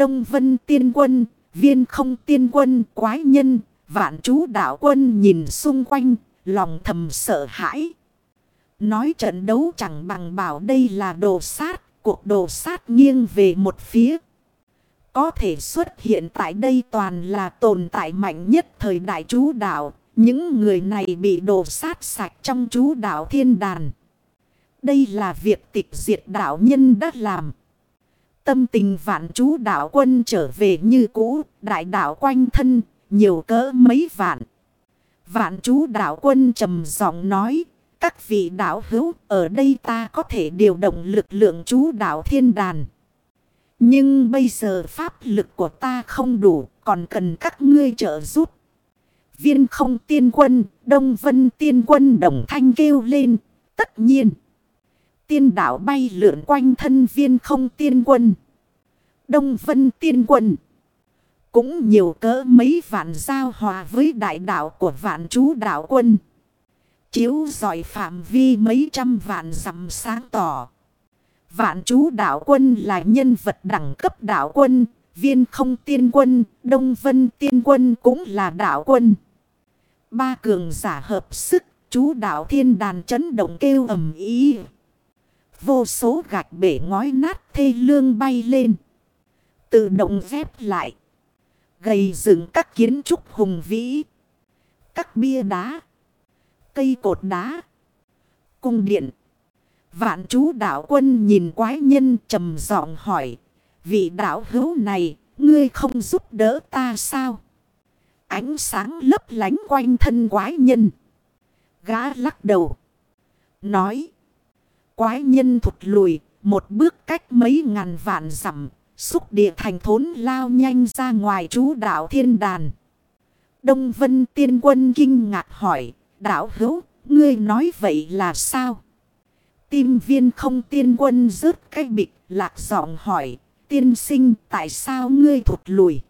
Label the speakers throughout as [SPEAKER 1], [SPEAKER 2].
[SPEAKER 1] Đông Vân Tiên Quân, Viên Không Tiên Quân, Quái Nhân, Vạn Chú Đạo Quân nhìn xung quanh, lòng thầm sợ hãi. Nói trận đấu chẳng bằng bảo đây là đồ sát, cuộc đồ sát nghiêng về một phía. Có thể xuất hiện tại đây toàn là tồn tại mạnh nhất thời đại chú đạo. Những người này bị đổ sát sạch trong chú đạo thiên đàn. Đây là việc tịch diệt đạo nhân đã làm. Tâm tình vạn chú đạo quân trở về như cũ, đại đạo quanh thân, nhiều cỡ mấy vạn. Vạn chú đạo quân trầm giọng nói, các vị đạo hữu ở đây ta có thể điều động lực lượng chú đạo thiên đàn. Nhưng bây giờ pháp lực của ta không đủ, còn cần các ngươi trợ giúp. Viên không tiên quân, Đông Vân tiên quân đồng thanh kêu lên, tất nhiên. Tiên đảo bay lượn quanh thân viên không tiên quân. Đông Vân tiên quân. Cũng nhiều cỡ mấy vạn giao hòa với đại đạo của vạn chú đạo quân. Chiếu giỏi phạm vi mấy trăm vạn dặm sáng tỏ. Vạn chú đạo quân là nhân vật đẳng cấp đạo quân. Viên không tiên quân, Đông Vân tiên quân cũng là đạo quân. Ba cường giả hợp sức, chú đạo thiên đàn chấn động kêu ầm ý. Vô số gạch bể ngói nát thê lương bay lên. Tự động dép lại. Gầy dựng các kiến trúc hùng vĩ. Các bia đá. Cây cột đá. Cung điện. Vạn chú đạo quân nhìn quái nhân trầm giọng hỏi. Vị đạo hữu này, ngươi không giúp đỡ ta sao? Ánh sáng lấp lánh quanh thân quái nhân. Gã lắc đầu. Nói. Quái nhân thụt lùi. Một bước cách mấy ngàn vạn dặm Xúc địa thành thốn lao nhanh ra ngoài chú đạo thiên đàn. Đông Vân tiên quân kinh ngạc hỏi. Đạo hữu, ngươi nói vậy là sao? Tim viên không tiên quân rớt cái bịch lạc giọng hỏi. Tiên sinh tại sao ngươi thụt lùi?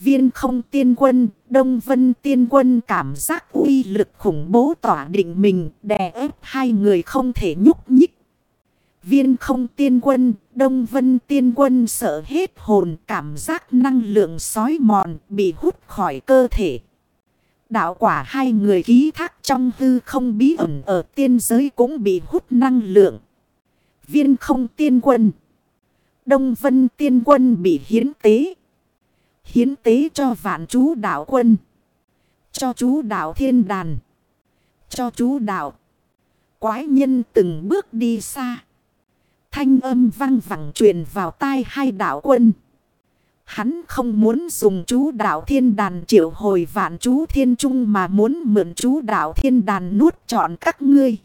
[SPEAKER 1] Viên không tiên quân, Đông Vân tiên quân cảm giác uy lực khủng bố tỏa định mình, đè ép hai người không thể nhúc nhích. Viên không tiên quân, Đông Vân tiên quân sợ hết hồn, cảm giác năng lượng sói mòn, bị hút khỏi cơ thể. Đạo quả hai người ký thác trong hư không bí ẩn ở tiên giới cũng bị hút năng lượng. Viên không tiên quân. Đông Vân tiên quân bị hiến tế. Hiến tế cho vạn chú đạo quân. Cho chú đạo thiên đàn. Cho chú đạo. Quái nhân từng bước đi xa. Thanh âm vang vẳng truyền vào tai hai đạo quân. Hắn không muốn dùng chú đạo thiên đàn triệu hồi vạn chú thiên trung mà muốn mượn chú đạo thiên đàn nuốt trọn các ngươi.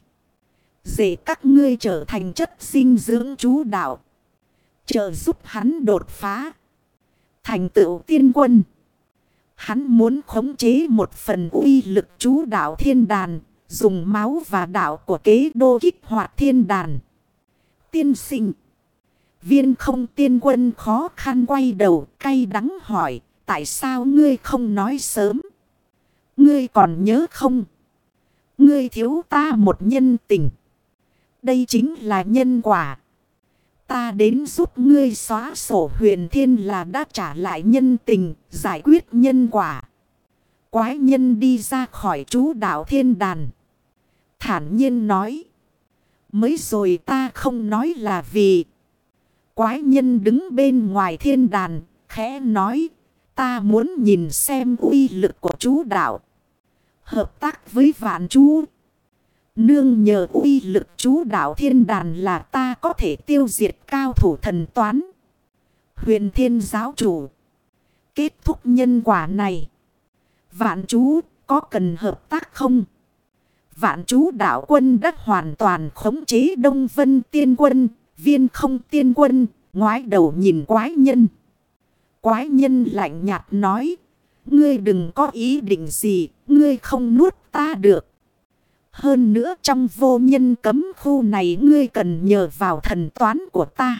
[SPEAKER 1] Để các ngươi trở thành chất sinh dưỡng chú đạo. Trợ giúp hắn đột phá. Thành tựu tiên quân. Hắn muốn khống chế một phần uy lực chú đạo thiên đàn. Dùng máu và đạo của kế đô kích hoạt thiên đàn. Tiên sinh. Viên không tiên quân khó khăn quay đầu, cay đắng hỏi. Tại sao ngươi không nói sớm? Ngươi còn nhớ không? Ngươi thiếu ta một nhân tình. Đây chính là nhân quả. Ta đến giúp ngươi xóa sổ huyền thiên là đã trả lại nhân tình, giải quyết nhân quả. Quái nhân đi ra khỏi chú đạo thiên đàn. Thản nhiên nói. Mới rồi ta không nói là vì. Quái nhân đứng bên ngoài thiên đàn, khẽ nói. Ta muốn nhìn xem uy lực của chú đạo. Hợp tác với vạn chú. Nương nhờ uy lực chú đạo thiên đàn là ta có thể tiêu diệt cao thủ thần toán. Huyền thiên giáo chủ. Kết thúc nhân quả này. Vạn chú có cần hợp tác không? Vạn chú đạo quân đã hoàn toàn khống chế Đông Vân tiên quân, viên không tiên quân, ngoái đầu nhìn quái nhân. Quái nhân lạnh nhạt nói, ngươi đừng có ý định gì, ngươi không nuốt ta được. Hơn nữa trong vô nhân cấm khu này ngươi cần nhờ vào thần toán của ta.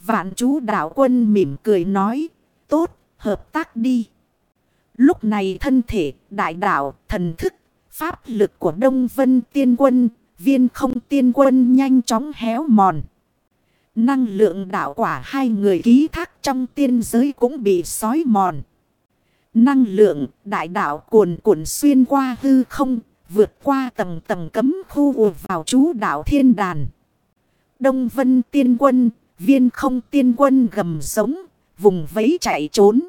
[SPEAKER 1] Vạn chú đạo quân mỉm cười nói, tốt, hợp tác đi. Lúc này thân thể, đại đạo, thần thức, pháp lực của Đông Vân tiên quân, viên không tiên quân nhanh chóng héo mòn. Năng lượng đạo quả hai người ký thác trong tiên giới cũng bị sói mòn. Năng lượng đại đạo cuồn cuộn xuyên qua hư không, vượt qua tầng tầng cấm khu vào chú đạo thiên đàn. Đông Vân tiên quân, viên không tiên quân gầm sống, vùng vẫy chạy trốn.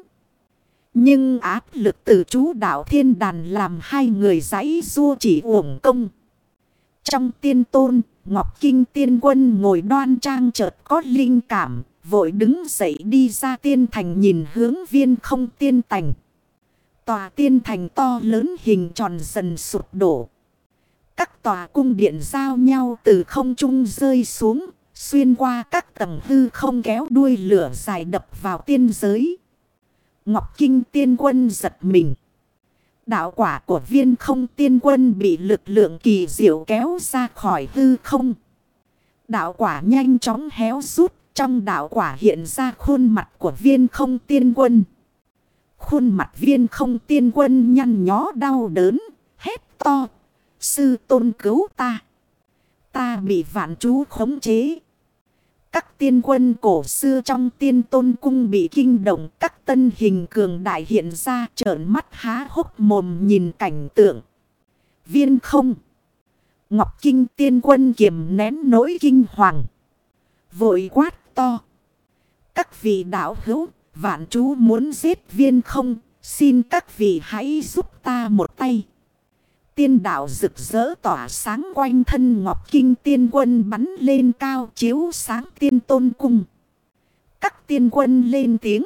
[SPEAKER 1] Nhưng áp lực từ chú đạo thiên đàn làm hai người giấy rua chỉ uổng công. Trong tiên tôn, Ngọc Kinh tiên quân ngồi đoan trang chợt có linh cảm, vội đứng dậy đi ra tiên thành nhìn hướng viên không tiên thành. Tòa tiên thành to lớn hình tròn dần sụp đổ. Các tòa cung điện giao nhau từ không trung rơi xuống, xuyên qua các tầng hư không kéo đuôi lửa dài đập vào tiên giới. Ngọc Kinh tiên quân giật mình. Đạo quả của viên không tiên quân bị lực lượng kỳ diệu kéo ra khỏi hư không. Đạo quả nhanh chóng héo rút. Trong đạo quả hiện ra khuôn mặt của viên không tiên quân. Khuôn mặt viên không tiên quân nhăn nhó đau đớn. Hét to. Sư tôn cứu ta. Ta bị vạn chú khống chế. Các tiên quân cổ xưa trong tiên tôn cung bị kinh động các tân hình cường đại hiện ra trợn mắt há hốc mồm nhìn cảnh tượng. Viên không. Ngọc Kinh tiên quân kiềm nén nỗi kinh hoàng. Vội quát to. Các vị đạo hữu, vạn chú muốn giết viên không, xin các vị hãy giúp ta một tay. Tiên đạo rực rỡ tỏa sáng quanh thân Ngọc Kinh tiên quân bắn lên cao chiếu sáng tiên tôn cung. Các tiên quân lên tiếng,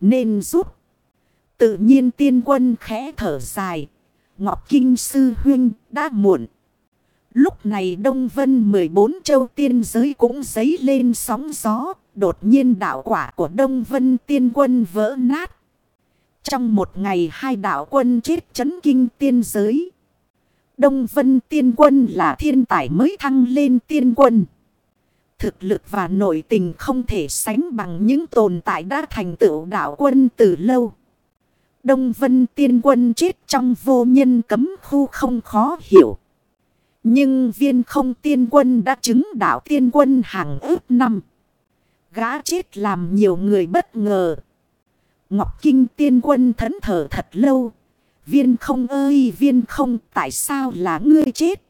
[SPEAKER 1] nên giúp. Tự nhiên tiên quân khẽ thở dài, Ngọc Kinh sư huynh đã muộn. Lúc này Đông Vân 14 châu tiên giới cũng dấy lên sóng gió, đột nhiên đạo quả của Đông Vân tiên quân vỡ nát. Trong một ngày hai đạo quân chết chấn kinh tiên giới. Đông Vân Tiên Quân là thiên tài mới thăng lên tiên quân. Thực lực và nội tình không thể sánh bằng những tồn tại đã thành tựu đạo quân từ lâu. Đông Vân Tiên Quân chết trong vô nhân cấm khu không khó hiểu. Nhưng viên không tiên quân đã chứng đạo tiên quân hàng ước năm. Gã chết làm nhiều người bất ngờ. Ngọc Kinh tiên quân thẫn thở thật lâu. Viên không ơi viên không tại sao là ngươi chết?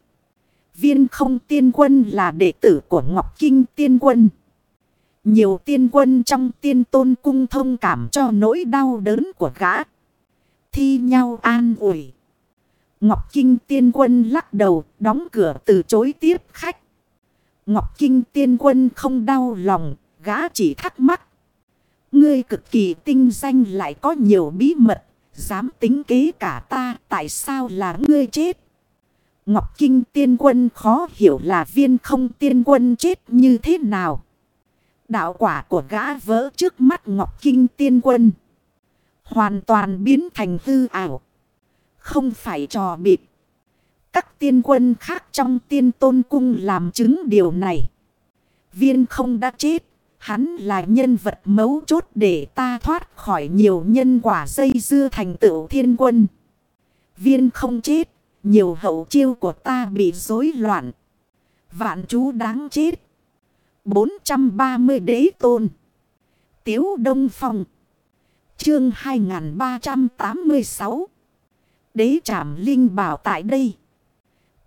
[SPEAKER 1] Viên không tiên quân là đệ tử của Ngọc Kinh tiên quân. Nhiều tiên quân trong tiên tôn cung thông cảm cho nỗi đau đớn của gã. Thi nhau an ủi. Ngọc Kinh tiên quân lắc đầu đóng cửa từ chối tiếp khách. Ngọc Kinh tiên quân không đau lòng, gã chỉ thắc mắc. Ngươi cực kỳ tinh danh lại có nhiều bí mật, Dám tính kế cả ta tại sao là ngươi chết? Ngọc Kinh tiên quân khó hiểu là viên không tiên quân chết như thế nào. Đạo quả của gã vỡ trước mắt Ngọc Kinh tiên quân. Hoàn toàn biến thành hư ảo. Không phải trò bịp. Các tiên quân khác trong tiên tôn cung làm chứng điều này. Viên không đã chết. Hắn là nhân vật mấu chốt để ta thoát khỏi nhiều nhân quả dây dưa thành tựu thiên quân. Viên không chết, nhiều hậu chiêu của ta bị rối loạn. Vạn chú đáng chết. 430 đế tôn. Tiếu Đông Phong. Chương 2386. Đế trảm linh bảo tại đây.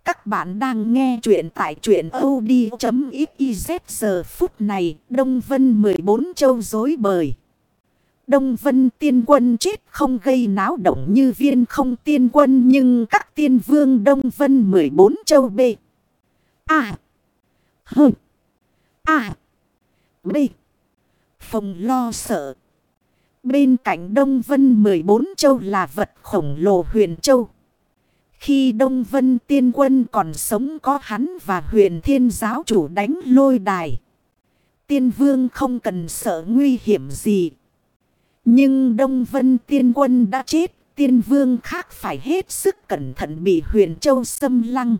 [SPEAKER 1] Các bạn đang nghe chuyện tại chuyện od.xyz giờ phút này, Đông Vân 14 châu dối bời. Đông Vân tiên quân chết không gây náo động như viên không tiên quân, nhưng các tiên vương Đông Vân 14 châu B. A. H. A. B. Phòng lo sợ. Bên cạnh Đông Vân 14 châu là vật khổng lồ huyền châu. Khi Đông Vân Tiên Quân còn sống có hắn và huyền thiên giáo chủ đánh lôi đài. Tiên Vương không cần sợ nguy hiểm gì. Nhưng Đông Vân Tiên Quân đã chết. Tiên Vương khác phải hết sức cẩn thận bị huyền châu xâm lăng.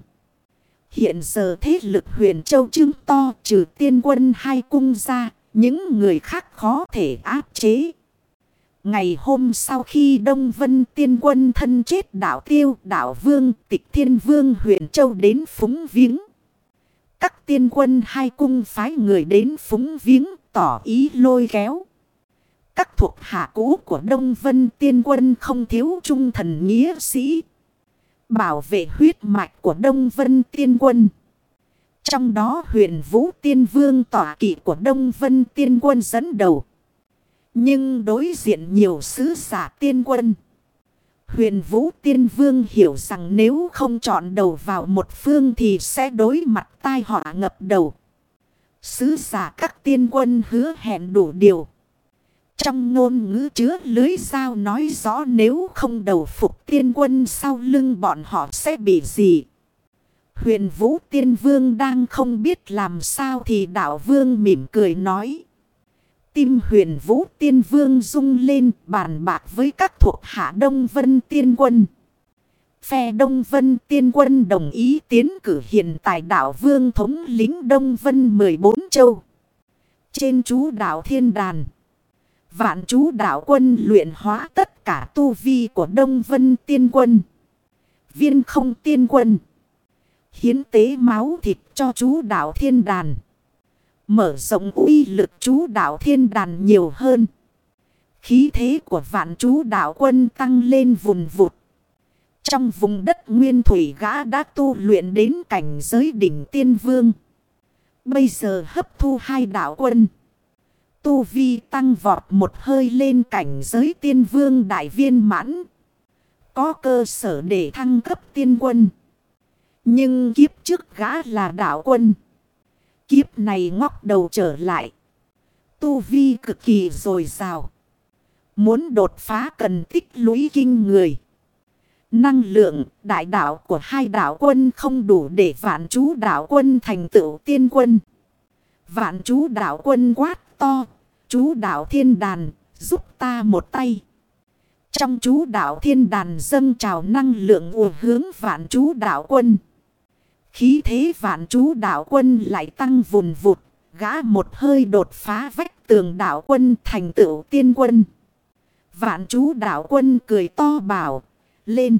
[SPEAKER 1] Hiện giờ thế lực huyền châu chứng to, trừ tiên quân hai cung ra. Những người khác khó thể áp chế. Ngày hôm sau khi Đông Vân tiên quân thân chết đảo tiêu đảo vương, tịch thiên vương huyện châu đến phúng viếng. Các tiên quân hai cung phái người đến phúng viếng, tỏ ý lôi kéo. Các thuộc hạ cũ của Đông Vân tiên quân không thiếu trung thần nghĩa sĩ. Bảo vệ huyết mạch của Đông Vân tiên quân. Trong đó huyền vũ tiên vương tỏa kỵ của Đông Vân tiên quân dẫn đầu. Nhưng đối diện nhiều sứ giả tiên quân. Huyền vũ tiên vương hiểu rằng nếu không chọn đầu vào một phương thì sẽ đối mặt tai họa ngập đầu. Sứ giả các tiên quân hứa hẹn đủ điều. Trong ngôn ngữ chứa lưới sao nói rõ nếu không đầu phục tiên quân sau lưng bọn họ sẽ bị gì. Huyền vũ tiên vương đang không biết làm sao thì đạo vương mỉm cười nói. Tim huyền vũ tiên vương rung lên, bàn bạc với các thuộc hạ Đông Vân tiên quân. Phe Đông Vân tiên quân đồng ý tiến cử hiện tại đảo vương thống lính Đông Vân 14 châu. Trên chú đảo Thiên Đàn. Vạn chú đảo quân luyện hóa tất cả tu vi của Đông Vân tiên quân. Viên không tiên quân. Hiến tế máu thịt cho chú đảo Thiên Đàn. Mở rộng uy lực chú đảo Thiên Đàn nhiều hơn. Khí thế của vạn chú đảo quân tăng lên vùng vụt. Trong vùng đất nguyên thủy gã đã tu luyện đến cảnh giới đỉnh tiên vương. Bây giờ hấp thu hai đảo quân. Tu vi tăng vọt một hơi lên cảnh giới tiên vương đại viên mãn. Có cơ sở để thăng cấp tiên quân. Nhưng kiếp trước gã là đảo quân. Kiếp này ngóc đầu trở lại. Tu vi cực kỳ dồi dào. Muốn đột phá cần tích lũy kinh người. Năng lượng đại đạo của hai đạo quân không đủ để vạn chú đạo quân thành tựu tiên quân. Vạn chú đạo quân quát to. Chú đạo thiên đàn, giúp ta một tay. Trong chú đạo thiên đàn dâng trào năng lượng ùa hướng vạn chú đạo quân. Khí thế vạn chú đạo quân lại tăng vùn vụt. Gã một hơi đột phá vách tường đạo quân thành tựu tiên quân. Vạn chú đạo quân cười to bảo. Lên.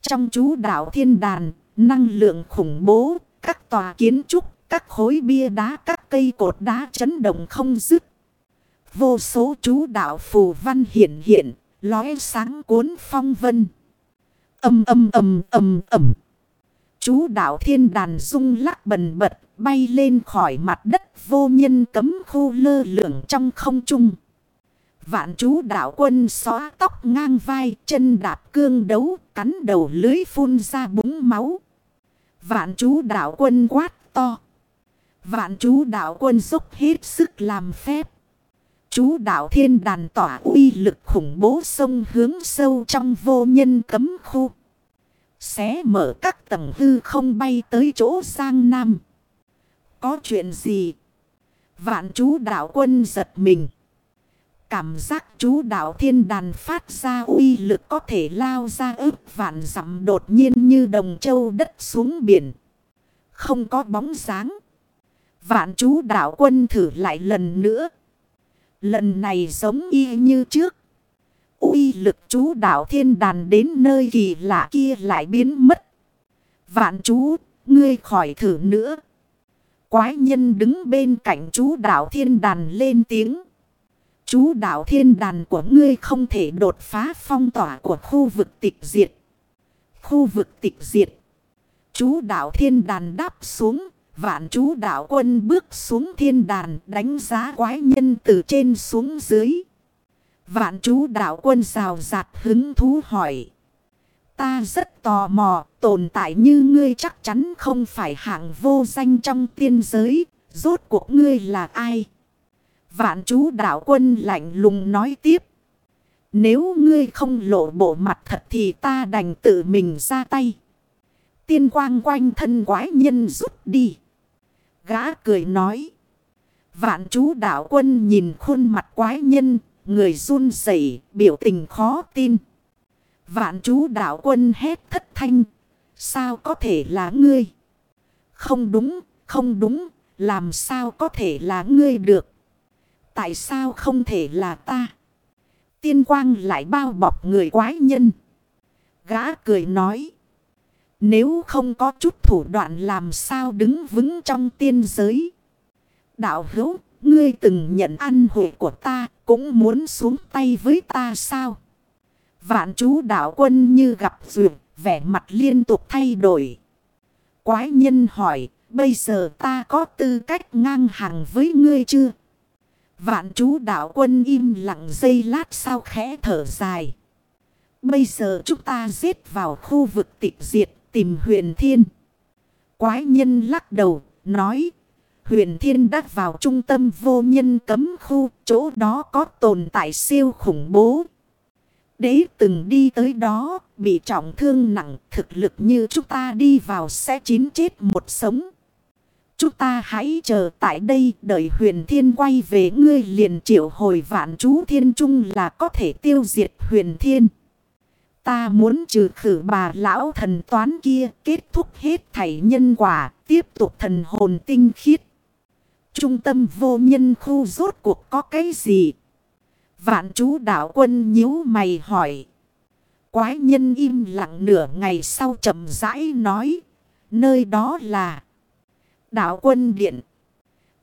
[SPEAKER 1] Trong chú đạo thiên đàn, năng lượng khủng bố, các tòa kiến trúc, các khối bia đá, các cây cột đá chấn động không dứt. Vô số chú đạo phù văn hiện hiện, lóe sáng cuốn phong vân. Âm âm âm âm âm Chú đạo thiên đàn rung lắc bần bật, bay lên khỏi mặt đất vô nhân cấm khu lơ lửng trong không trung. Vạn chú đạo quân xóa tóc ngang vai, chân đạp cương đấu, cắn đầu lưới phun ra búng máu. Vạn chú đạo quân quát to. Vạn chú đạo quân dốc hết sức làm phép. Chú đạo thiên đàn tỏa uy lực khủng bố sông hướng sâu trong vô nhân cấm khu. Xé mở các tầng hư không bay tới chỗ sang nam. Có chuyện gì? Vạn chú đạo quân giật mình. Cảm giác chú đạo thiên đàn phát ra uy lực có thể lao ra ức vạn dặm đột nhiên như đồng châu đất xuống biển. Không có bóng dáng. Vạn chú đạo quân thử lại lần nữa. Lần này giống y như trước uy lực chú đạo thiên đàn đến nơi kỳ lạ kia lại biến mất. Vạn chú, ngươi khỏi thử nữa. Quái nhân đứng bên cạnh chú đạo thiên đàn lên tiếng. Chú đạo thiên đàn của ngươi không thể đột phá phong tỏa của khu vực tịch diệt. Khu vực tịch diệt. Chú đạo thiên đàn đáp xuống. Vạn chú đạo quân bước xuống thiên đàn đánh giá quái nhân từ trên xuống dưới. Vạn chú đạo quân rào rạt hứng thú hỏi. Ta rất tò mò, tồn tại như ngươi chắc chắn không phải hạng vô danh trong tiên giới, rốt cuộc ngươi là ai? Vạn chú đạo quân lạnh lùng nói tiếp. Nếu ngươi không lộ bộ mặt thật thì ta đành tự mình ra tay. Tiên quang quanh thân quái nhân rút đi. Gã cười nói. Vạn chú đạo quân nhìn khuôn mặt quái nhân, người run rẩy biểu tình khó tin. Vạn chú đạo quân hét thất thanh. Sao có thể là ngươi? Không đúng, không đúng, làm sao có thể là ngươi được? Tại sao không thể là ta? Tiên quang lại bao bọc người quái nhân. Gã cười nói. Nếu không có chút thủ đoạn làm sao đứng vững trong tiên giới. Đạo hữu, ngươi từng nhận ăn hội của ta, cũng muốn xuống tay với ta sao? Vạn chú đạo quân như gặp duyệt, vẻ mặt liên tục thay đổi. Quái nhân hỏi, bây giờ ta có tư cách ngang hàng với ngươi chưa? Vạn chú đạo quân im lặng giây lát sau khẽ thở dài. Bây giờ chúng ta giết vào khu vực tịch diệt tìm huyền thiên. Quái nhân lắc đầu, nói. Huyền thiên đã vào trung tâm vô nhân cấm khu, chỗ đó có tồn tại siêu khủng bố. Đế từng đi tới đó, bị trọng thương nặng, thực lực như chúng ta đi vào sẽ chín chết một sống. Chúng ta hãy chờ tại đây đợi huyền thiên quay về ngươi liền triệu hồi vạn chú thiên trung là có thể tiêu diệt huyền thiên. Ta muốn trừ khử bà lão thần toán kia kết thúc hết thảy nhân quả tiếp tục thần hồn tinh khiết. Trung tâm vô nhân khu rốt cuộc có cái gì? Vạn chú đạo quân nhíu mày hỏi. Quái nhân im lặng nửa ngày sau chậm rãi nói. Nơi đó là đạo quân điện.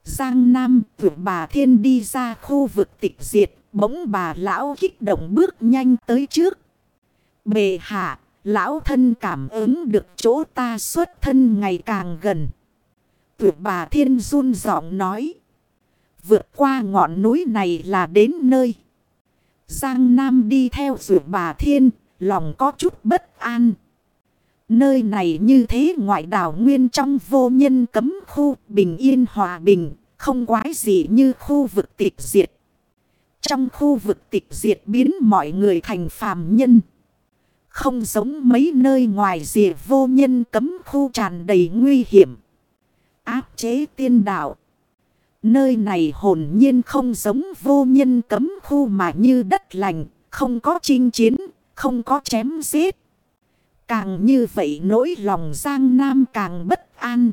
[SPEAKER 1] Giang Nam vượt bà thiên đi ra khu vực tịch diệt. Bỗng bà lão kích động bước nhanh tới trước. Bề hạ, lão thân cảm ứng được chỗ ta xuất thân ngày càng gần. Tuyệt bà thiên run giọng nói. Vượt qua ngọn núi này là đến nơi. Giang Nam đi theo tuyệt bà thiên, lòng có chút bất an. Nơi này như thế ngoại đảo nguyên trong vô nhân cấm khu bình yên hòa bình, không quái gì như khu vực tịch diệt. Trong khu vực tịch diệt biến mọi người thành phàm nhân. Không giống mấy nơi ngoài rìa vô nhân cấm khu tràn đầy nguy hiểm. Áp chế tiên đạo. Nơi này hồn nhiên không giống vô nhân cấm khu mà như đất lành, không có chinh chiến, không có chém giết. Càng như vậy nỗi lòng Giang Nam càng bất an.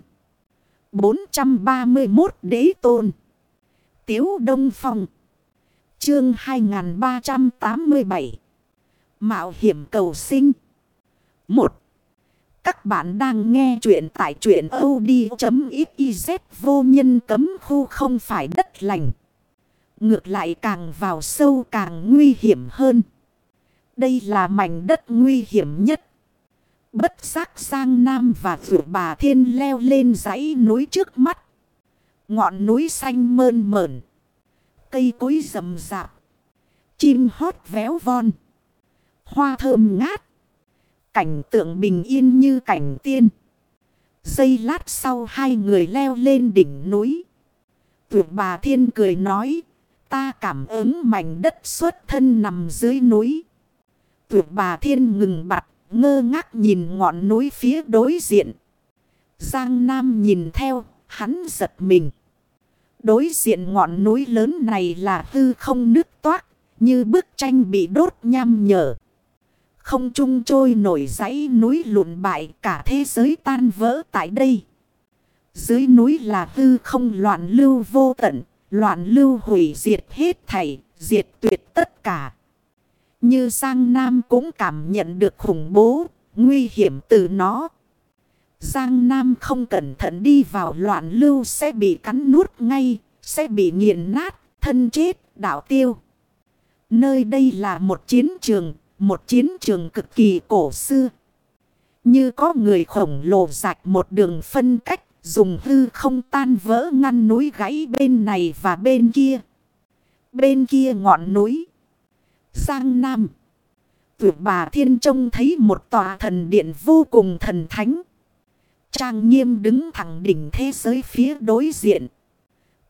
[SPEAKER 1] 431 Đế Tôn Tiếu Đông Phong Chương 2387 Mạo hiểm cầu sinh 1. Các bạn đang nghe chuyện tại chuyện od.xyz vô nhân cấm khu không phải đất lành. Ngược lại càng vào sâu càng nguy hiểm hơn. Đây là mảnh đất nguy hiểm nhất. Bất giác sang Nam và vượt bà thiên leo lên dãy núi trước mắt. Ngọn núi xanh mơn mởn. Cây cối rầm rạp. Chim hót véo von. Hoa thơm ngát. Cảnh tượng bình yên như cảnh tiên. Giây lát sau hai người leo lên đỉnh núi. Tuyệt bà thiên cười nói. Ta cảm ứng mảnh đất xuất thân nằm dưới núi. Tuyệt bà thiên ngừng bặt ngơ ngác nhìn ngọn núi phía đối diện. Giang Nam nhìn theo, hắn giật mình. Đối diện ngọn núi lớn này là hư không nước toát, như bức tranh bị đốt nham nhở. Không trung trôi nổi dãy núi lụn bại cả thế giới tan vỡ tại đây. Dưới núi là hư không loạn lưu vô tận, loạn lưu hủy diệt hết thảy, diệt tuyệt tất cả. Như Giang Nam cũng cảm nhận được khủng bố, nguy hiểm từ nó. Giang Nam không cẩn thận đi vào loạn lưu sẽ bị cắn nuốt ngay, sẽ bị nghiền nát, thân chết, đảo tiêu. Nơi đây là một chiến trường, một chiến trường cực kỳ cổ xưa. Như có người khổng lồ rạch một đường phân cách, dùng hư không tan vỡ ngăn núi gãy bên này và bên kia. Bên kia ngọn núi. Giang Nam. Tuyệt bà thiên trông thấy một tòa thần điện vô cùng thần thánh. Trang nghiêm đứng thẳng đỉnh thế giới phía đối diện.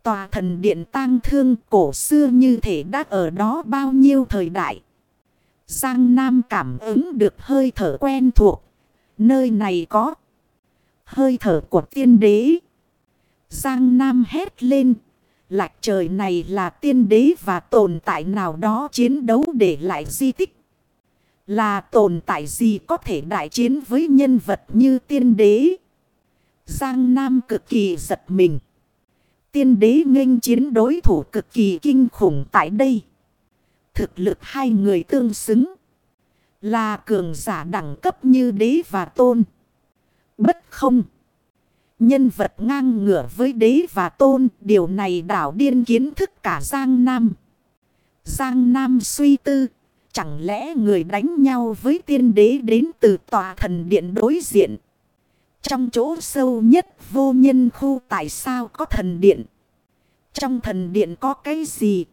[SPEAKER 1] Tòa thần điện tang thương cổ xưa như thể đã ở đó bao nhiêu thời đại. Giang Nam cảm ứng được hơi thở quen thuộc. Nơi này có hơi thở của tiên đế. Giang Nam hét lên. Lạc trời này là tiên đế và tồn tại nào đó chiến đấu để lại di tích. Là tồn tại gì có thể đại chiến với nhân vật như tiên đế. Giang Nam cực kỳ giật mình. Tiên đế nghênh chiến đối thủ cực kỳ kinh khủng tại đây. Thực lực hai người tương xứng. Là cường giả đẳng cấp như đế và tôn. Bất không. Nhân vật ngang ngửa với đế và tôn. Điều này đảo điên kiến thức cả Giang Nam. Giang Nam suy tư. Chẳng lẽ người đánh nhau với tiên đế đến từ tòa thần điện đối diện. Trong chỗ sâu nhất vô nhân khu tại sao có thần điện. Trong thần điện có cái gì?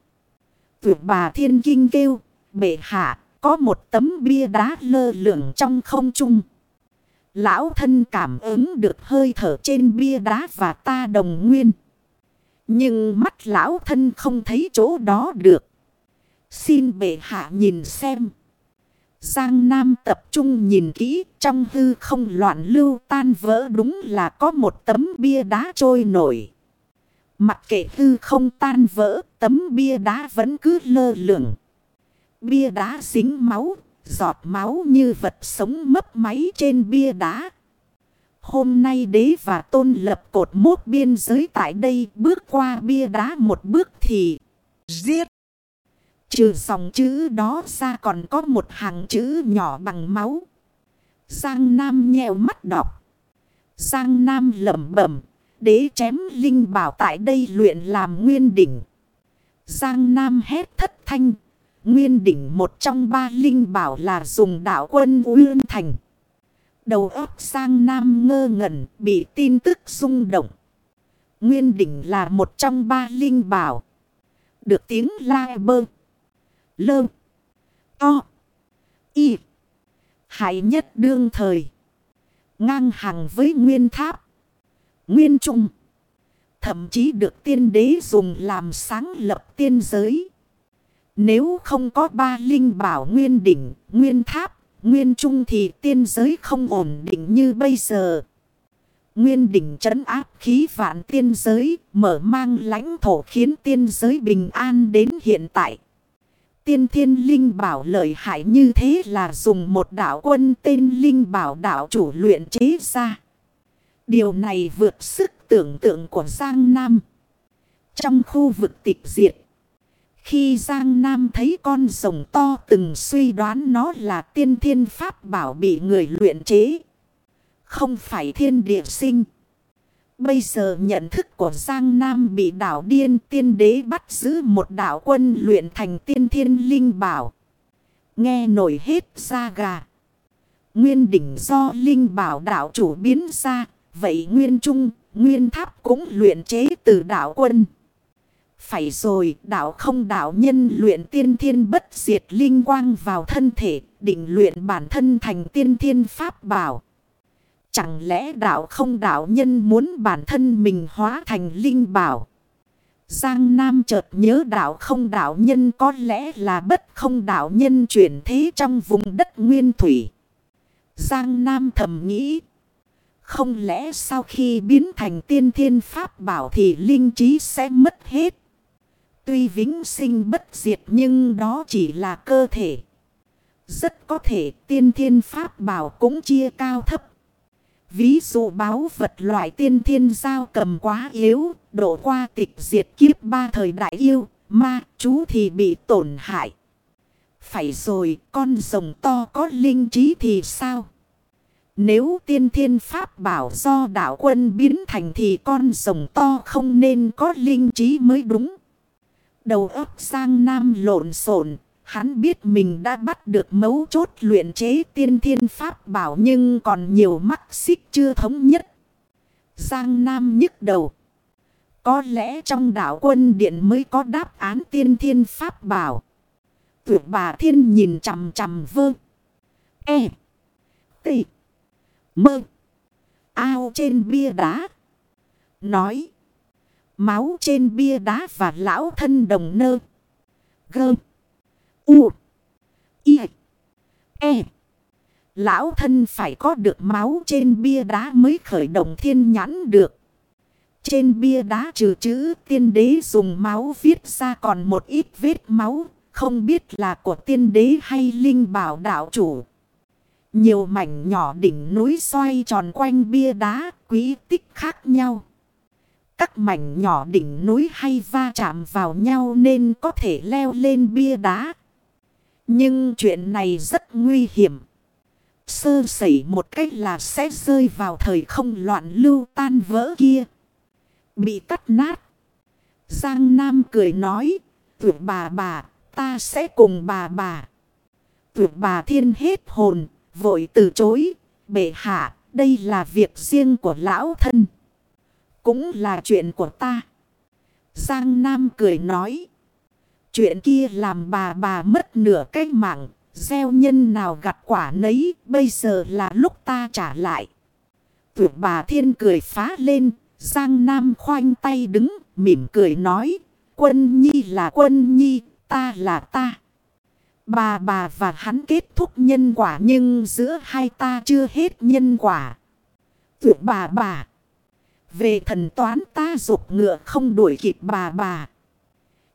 [SPEAKER 1] Tuyệt bà thiên kinh kêu. Bệ hạ, có một tấm bia đá lơ lửng trong không trung. Lão thân cảm ứng được hơi thở trên bia đá và ta đồng nguyên. Nhưng mắt lão thân không thấy chỗ đó được. Xin bệ hạ nhìn xem. Giang Nam tập trung nhìn kỹ, trong hư không loạn lưu tan vỡ đúng là có một tấm bia đá trôi nổi. Mặc kệ tư không tan vỡ tấm bia đá vẫn cứ lơ lửng. Bia đá dính máu, giọt máu như vật sống mấp máy trên bia đá. Hôm nay đế và tôn lập cột mốt biên giới tại đây bước qua bia đá một bước thì giết. Trừ dòng chữ đó ra còn có một hàng chữ nhỏ bằng máu. Giang Nam nheo mắt đọc. Giang Nam lẩm bẩm. Đế chém linh bảo tại đây luyện làm nguyên đỉnh. Giang Nam hét thất thanh. Nguyên đỉnh một trong ba linh bảo là dùng đạo quân Uyên Thành. Đầu óc giang Nam ngơ ngẩn, bị tin tức rung động. Nguyên đỉnh là một trong ba linh bảo. Được tiếng la bơ. Lơ. To. Y. Hải nhất đương thời. Ngang hàng với nguyên tháp. Nguyên trung. Thậm chí được tiên đế dùng làm sáng lập tiên giới. Nếu không có ba linh bảo nguyên đỉnh, nguyên tháp, nguyên trung thì tiên giới không ổn định như bây giờ. Nguyên đỉnh trấn áp khí vạn tiên giới, mở mang lãnh thổ khiến tiên giới bình an đến hiện tại. Tiên thiên linh bảo lợi hại như thế là dùng một đạo quân tên linh bảo đạo chủ luyện chế ra. Điều này vượt sức tưởng tượng của Giang Nam. Trong khu vực tịch diệt. Khi Giang Nam thấy con rồng to từng suy đoán nó là tiên thiên pháp bảo bị người luyện chế. Không phải thiên địa sinh. Bây giờ nhận thức của Giang Nam bị đảo điên, tiên đế bắt giữ một đảo quân luyện thành tiên thiên linh bảo. Nghe nổi hết ra gà. Nguyên đỉnh do linh bảo đảo chủ biến ra. Vậy nguyên trung, nguyên tháp cũng luyện chế từ đảo quân. Phải rồi, đạo không đạo nhân luyện tiên thiên bất diệt linh quang vào thân thể, định luyện bản thân thành tiên thiên pháp bảo. Chẳng lẽ đạo không đạo nhân muốn bản thân mình hóa thành linh bảo? Giang Nam chợt nhớ đạo không đạo nhân có lẽ là bất không đạo nhân chuyển thế trong vùng đất nguyên thủy. Giang Nam thầm nghĩ. Không lẽ sau khi biến thành tiên thiên pháp bảo thì linh trí sẽ mất hết? Tuy vĩnh sinh bất diệt nhưng đó chỉ là cơ thể. Rất có thể tiên thiên pháp bảo cũng chia cao thấp. Ví dụ báo vật loại tiên thiên giao cầm quá yếu, độ qua tịch diệt kiếp ba thời đại yêu, ma chú thì bị tổn hại. Phải rồi, con rồng to có linh trí thì sao? Nếu tiên thiên pháp bảo do đạo quân biến thành thì con rồng to không nên có linh trí mới đúng. Đầu óc sang nam lộn xộn, Hắn biết mình đã bắt được mấu chốt luyện chế tiên thiên pháp bảo nhưng còn nhiều mắc xích chưa thống nhất. Giang Nam nhức đầu. Có lẽ trong đảo quân điện mới có đáp án tiên thiên pháp bảo. Tuyệt bà thiên nhìn chằm chằm vơ. E. T. Mơ. Ao trên bia đá. Nói. Máu trên bia đá và lão thân đồng nơ. Gơ. U. I. E. Lão thân phải có được máu trên bia đá mới khởi động thiên nhãn được. Trên bia đá trừ chữ tiên đế dùng máu viết ra còn một ít vết máu. Không biết là của tiên đế hay linh bảo đạo chủ. Nhiều mảnh nhỏ đỉnh núi xoay tròn quanh bia đá quý tích khác nhau. Các mảnh nhỏ đỉnh núi hay va chạm vào nhau nên có thể leo lên bia đá. Nhưng chuyện này rất nguy hiểm. Sơ sẩy một cách là sẽ rơi vào thời không loạn lưu tan vỡ kia. Bị cắt nát. Giang Nam cười nói. Tuyệt bà bà, ta sẽ cùng bà bà. Tuyệt bà thiên hết hồn, vội từ chối. Bệ hạ, đây là việc riêng của lão thân. Cũng là chuyện của ta. Giang Nam cười nói. Chuyện kia làm bà bà mất nửa cái mạng. Gieo nhân nào gặt quả nấy. Bây giờ là lúc ta trả lại. Tuyệt bà thiên cười phá lên. Giang Nam khoanh tay đứng. Mỉm cười nói. Quân nhi là quân nhi. Ta là ta. Bà bà và hắn kết thúc nhân quả nhưng giữa hai ta chưa hết nhân quả. Tuyệt bà bà. Về thần toán ta dục ngựa không đuổi kịp bà bà.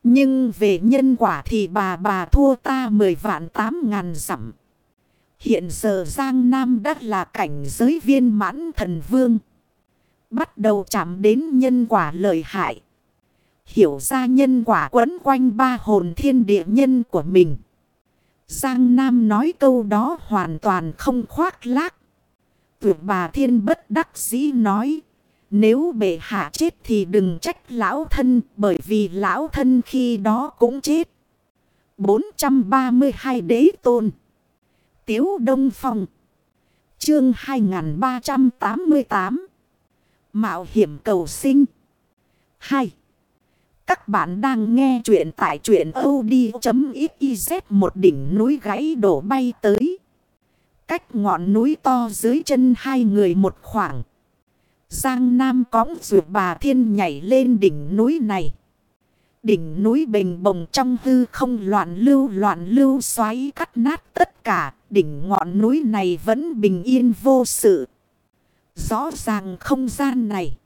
[SPEAKER 1] Nhưng về nhân quả thì bà bà thua ta mười vạn tám ngàn dặm. Hiện giờ Giang Nam đã là cảnh giới viên mãn thần vương. Bắt đầu chạm đến nhân quả lợi hại. Hiểu ra nhân quả quấn quanh ba hồn thiên địa nhân của mình. Giang Nam nói câu đó hoàn toàn không khoác lác. Tuyệt bà thiên bất đắc dĩ nói. Nếu bệ hạ chết thì đừng trách lão thân, bởi vì lão thân khi đó cũng chết. 432 đế tôn. Tiếu Đông Phong. Chương 2388. Mạo hiểm cầu sinh. 2. Các bạn đang nghe chuyện tại chuyện od.xyz một đỉnh núi gãy đổ bay tới. Cách ngọn núi to dưới chân hai người một khoảng. Giang Nam cõng rượu bà thiên nhảy lên đỉnh núi này. Đỉnh núi bình bồng trong hư không loạn lưu loạn lưu xoáy cắt nát tất cả. Đỉnh ngọn núi này vẫn bình yên vô sự. Rõ ràng không gian này.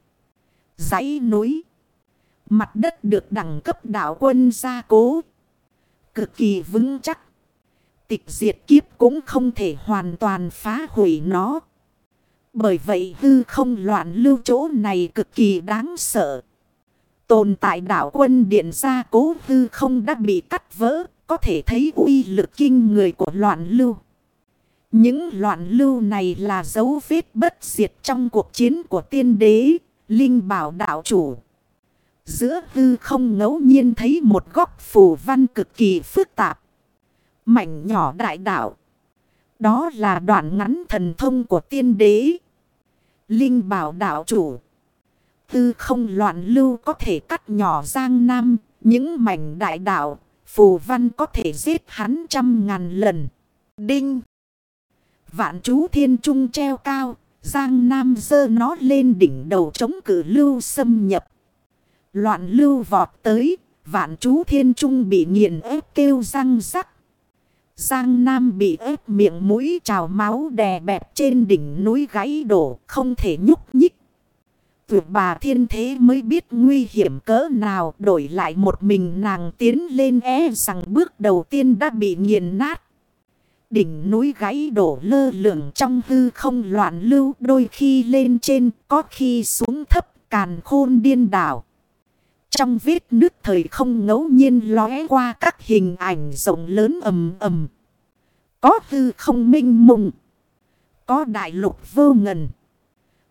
[SPEAKER 1] Giấy núi. Mặt đất được đẳng cấp đảo quân gia cố. Cực kỳ vững chắc. Tịch diệt kiếp cũng không thể hoàn toàn phá hủy nó. Bởi vậy hư không loạn lưu chỗ này cực kỳ đáng sợ. Tồn tại đảo quân điện gia cố hư không đã bị cắt vỡ. Có thể thấy uy lực kinh người của loạn lưu. Những loạn lưu này là dấu vết bất diệt trong cuộc chiến của tiên đế, linh bảo đạo chủ. Giữa hư không ngẫu nhiên thấy một góc phù văn cực kỳ phức tạp. Mảnh nhỏ đại đạo. Đó là đoạn ngắn thần thông của tiên đế. Linh bảo đạo chủ. Tư không loạn lưu có thể cắt nhỏ giang nam. Những mảnh đại đạo. Phù văn có thể giết hắn trăm ngàn lần. Đinh. Vạn chú thiên trung treo cao. Giang Nam dơ nó lên đỉnh đầu chống cử lưu xâm nhập. Loạn lưu vọt tới. Vạn chú thiên trung bị nghiền ép kêu răng rắc. Giang Nam bị ép miệng mũi trào máu đè bẹp trên đỉnh núi gãy đổ, không thể nhúc nhích. Tuyệt bà thiên thế mới biết nguy hiểm cỡ nào đổi lại một mình nàng tiến lên e rằng bước đầu tiên đã bị nghiền nát. Đỉnh núi gãy đổ lơ lửng trong hư không loạn lưu đôi khi lên trên có khi xuống thấp càn khôn điên đảo. Trong vết nước thời không ngẫu nhiên lóe qua các hình ảnh rộng lớn ầm ầm. Có hư không minh mùng. Có đại lục vô ngần.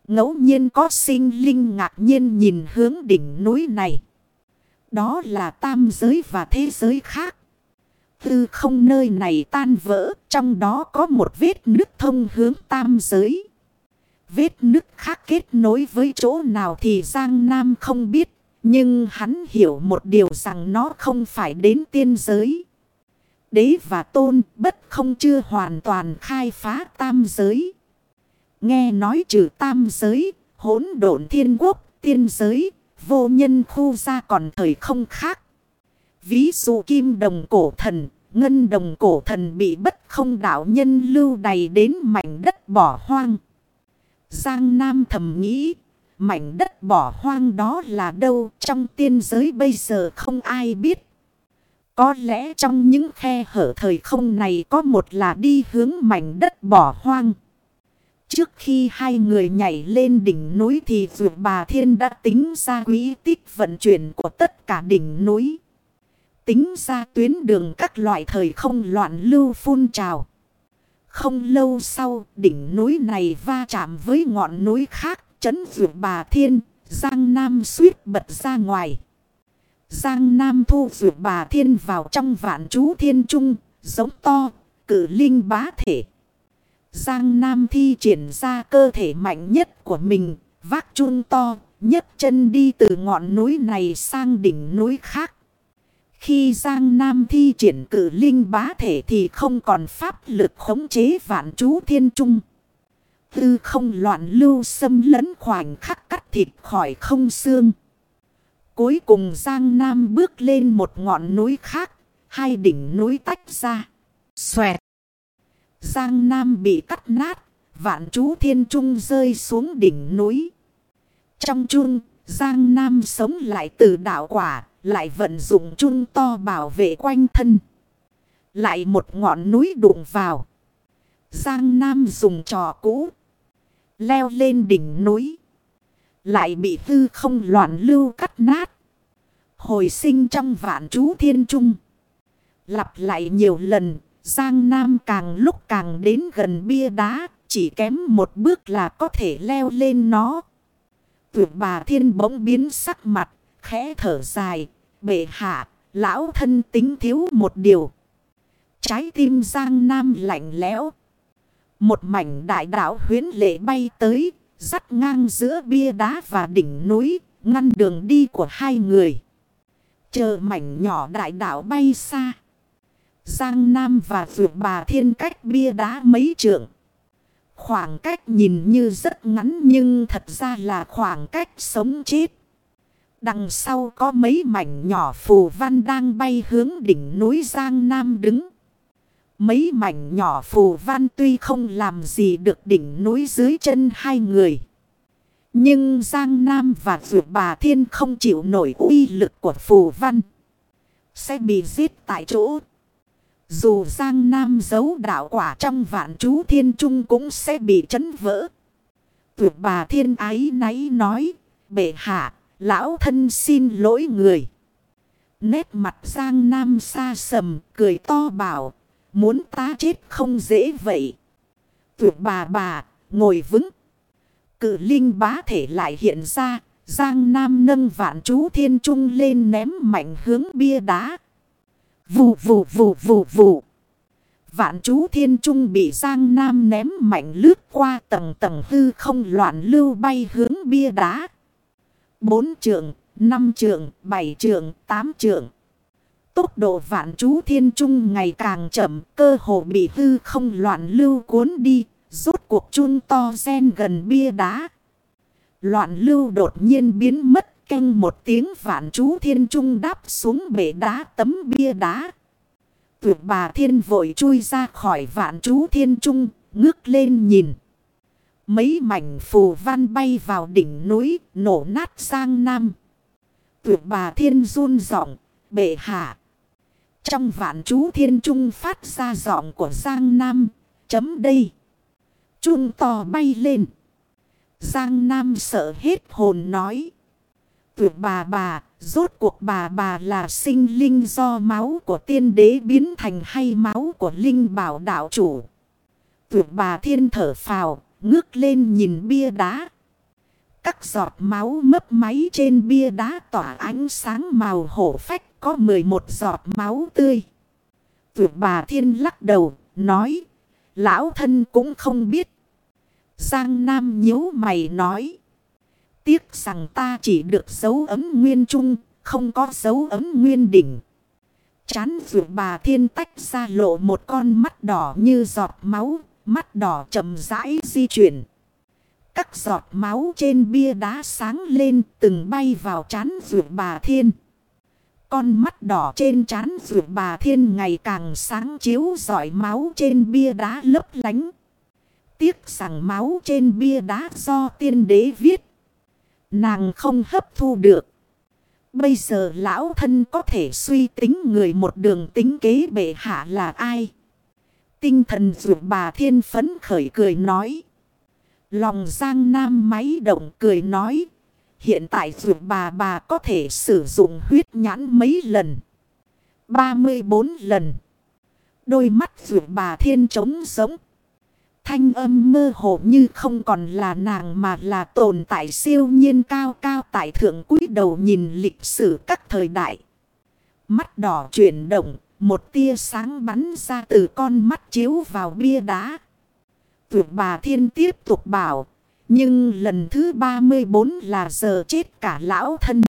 [SPEAKER 1] Ngẫu nhiên có sinh linh ngạc nhiên nhìn hướng đỉnh núi này. Đó là tam giới và thế giới khác. Hư không nơi này tan vỡ, trong đó có một vết nước thông hướng tam giới. Vết nước khác kết nối với chỗ nào thì Giang Nam không biết. Nhưng hắn hiểu một điều rằng nó không phải đến tiên giới. Đế và tôn bất không chưa hoàn toàn khai phá tam giới. Nghe nói trừ tam giới, hỗn độn thiên quốc, tiên giới, vô nhân khu ra còn thời không khác. Ví dụ kim đồng cổ thần, ngân đồng cổ thần bị bất không đạo nhân lưu đầy đến mảnh đất bỏ hoang. Giang Nam thầm nghĩ Mảnh đất bỏ hoang đó là đâu trong tiên giới bây giờ không ai biết. Có lẽ trong những khe hở thời không này có một là đi hướng mảnh đất bỏ hoang. Trước khi hai người nhảy lên đỉnh núi thì vượt bà Thiên đã tính ra quý tích vận chuyển của tất cả đỉnh núi. Tính ra tuyến đường các loại thời không loạn lưu phun trào. Không lâu sau, đỉnh núi này va chạm với ngọn núi khác, chấn vượt bà thiên, Giang Nam suýt bật ra ngoài. Giang Nam thu vượt bà thiên vào trong vạn chú thiên trung, giống to, cử linh bá thể. Giang Nam thi triển ra cơ thể mạnh nhất của mình, vác chun to, nhấc chân đi từ ngọn núi này sang đỉnh núi khác. Khi Giang Nam thi triển cử linh bá thể thì không còn pháp lực khống chế vạn chú thiên trung. Tư không loạn lưu xâm lấn khoảnh khắc cắt thịt khỏi không xương. Cuối cùng Giang Nam bước lên một ngọn núi khác, hai đỉnh núi tách ra. Xoẹt! Giang Nam bị cắt nát, vạn chú thiên trung rơi xuống đỉnh núi. Trong chun, Giang Nam sống lại từ đạo quả, lại vận dụng chun to bảo vệ quanh thân. Lại một ngọn núi đụng vào. Giang Nam dùng trò cũ. Leo lên đỉnh núi. Lại bị tư không loạn lưu cắt nát. Hồi sinh trong vạn chú thiên trung. Lặp lại nhiều lần. Giang Nam càng lúc càng đến gần bia đá. Chỉ kém một bước là có thể leo lên nó. Tuyệt bà thiên bỗng biến sắc mặt. Khẽ thở dài. Bệ hạ. Lão thân tính thiếu một điều. Trái tim Giang Nam lạnh lẽo. Một mảnh đại đảo huyến lệ bay tới, dắt ngang giữa bia đá và đỉnh núi, ngăn đường đi của hai người. Chờ mảnh nhỏ đại đảo bay xa. Giang Nam và vượt bà thiên cách bia đá mấy trượng. Khoảng cách nhìn như rất ngắn nhưng thật ra là khoảng cách sống chết. Đằng sau có mấy mảnh nhỏ phù văn đang bay hướng đỉnh núi Giang Nam đứng. Mấy mảnh nhỏ phù văn tuy không làm gì được đỉnh núi dưới chân hai người. Nhưng Giang Nam và Dược Bà Thiên không chịu nổi uy lực của phù văn. Sẽ bị giết tại chỗ. Dù Giang Nam giấu đạo quả trong vạn chú thiên trung cũng sẽ bị chấn vỡ. tuyệt bà thiên ái náy nói. Bệ hạ, lão thân xin lỗi người. Nét mặt Giang Nam xa sầm, cười to bảo. Muốn ta chết không dễ vậy. Tuyệt bà bà, ngồi vững. Cự linh bá thể lại hiện ra. Giang Nam nâng vạn chú thiên trung lên ném mạnh hướng bia đá. Vù vù vù vù vù. Vạn chú thiên trung bị Giang Nam ném mạnh lướt qua tầng tầng hư không loạn lưu bay hướng bia đá. Bốn trượng, năm trượng, bảy trượng, tám trượng. Tốc độ vạn chú thiên trung ngày càng chậm, cơ hồ bị hư không loạn lưu cuốn đi, rốt cuộc chun to gen gần bia đá. Loạn lưu đột nhiên biến mất, canh một tiếng vạn chú thiên trung đáp xuống bể đá tấm bia đá. Tuyệt bà thiên vội chui ra khỏi vạn chú thiên trung, ngước lên nhìn. Mấy mảnh phù văn bay vào đỉnh núi, nổ nát sang nam. Tuyệt bà thiên run giọng, bệ hạ. Trong vạn chú thiên trung phát ra giọng của Giang Nam. Chấm đây. Trung to bay lên. Giang Nam sợ hết hồn nói. Tuyệt bà bà, rốt cuộc bà bà là sinh linh do máu của tiên đế biến thành hay máu của linh bảo đạo chủ. Tuyệt bà thiên thở phào, ngước lên nhìn bia đá. Các giọt máu mấp máy trên bia đá tỏa ánh sáng màu hổ phách có 11 giọt máu tươi. Tuyệt bà thiên lắc đầu, nói, lão thân cũng không biết. Giang Nam nhíu mày nói, tiếc rằng ta chỉ được dấu ấm nguyên trung, không có dấu ấm nguyên đỉnh. Chán vượt bà thiên tách ra lộ một con mắt đỏ như giọt máu, mắt đỏ chậm rãi di chuyển. Các giọt máu trên bia đá sáng lên, từng bay vào chán vượt bà thiên. Con mắt đỏ trên chán vượt bà thiên ngày càng sáng chiếu giỏi máu trên bia đá lấp lánh. Tiếc rằng máu trên bia đá do tiên đế viết. Nàng không hấp thu được. Bây giờ lão thân có thể suy tính người một đường tính kế bệ hạ là ai. Tinh thần ruột bà thiên phấn khởi cười nói. Lòng Giang Nam máy động cười nói. Hiện tại dù bà bà có thể sử dụng huyết nhãn mấy lần. 34 lần. Đôi mắt dù bà thiên trống sống Thanh âm mơ hồ như không còn là nàng mà là tồn tại siêu nhiên cao cao tại thượng quý đầu nhìn lịch sử các thời đại. Mắt đỏ chuyển động, một tia sáng bắn ra từ con mắt chiếu vào bia đá tuyệt bà thiên tiếp tục bảo, nhưng lần thứ 34 là giờ chết cả lão thân.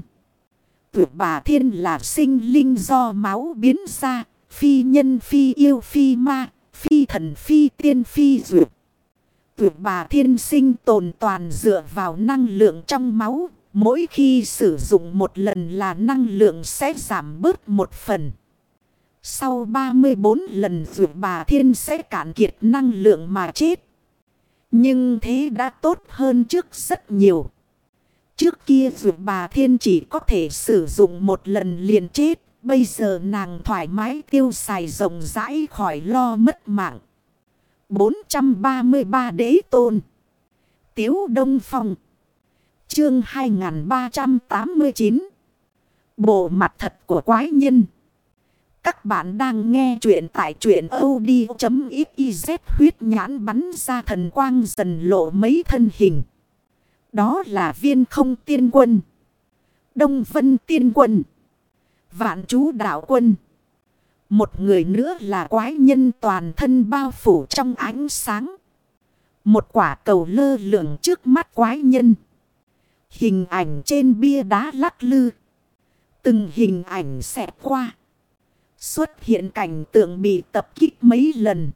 [SPEAKER 1] Tuyệt bà thiên là sinh linh do máu biến ra, phi nhân phi yêu phi ma, phi thần phi tiên phi duyệt. Tuyệt bà thiên sinh tồn toàn dựa vào năng lượng trong máu. Mỗi khi sử dụng một lần là năng lượng sẽ giảm bớt một phần. Sau 34 lần dược bà thiên sẽ cạn kiệt năng lượng mà chết. Nhưng thế đã tốt hơn trước rất nhiều. Trước kia dù bà thiên chỉ có thể sử dụng một lần liền chết. Bây giờ nàng thoải mái tiêu xài rộng rãi khỏi lo mất mạng. 433 đế tôn. Tiếu Đông Phong. Chương 2389. Bộ mặt thật của quái nhân. Các bạn đang nghe chuyện tại chuyện od.xyz huyết nhãn bắn ra thần quang dần lộ mấy thân hình. Đó là viên không tiên quân. Đông Vân tiên quân. Vạn chú đạo quân. Một người nữa là quái nhân toàn thân bao phủ trong ánh sáng. Một quả cầu lơ lửng trước mắt quái nhân. Hình ảnh trên bia đá lắc lư. Từng hình ảnh xẹt qua. Xuất hiện cảnh tượng bị tập kích mấy lần.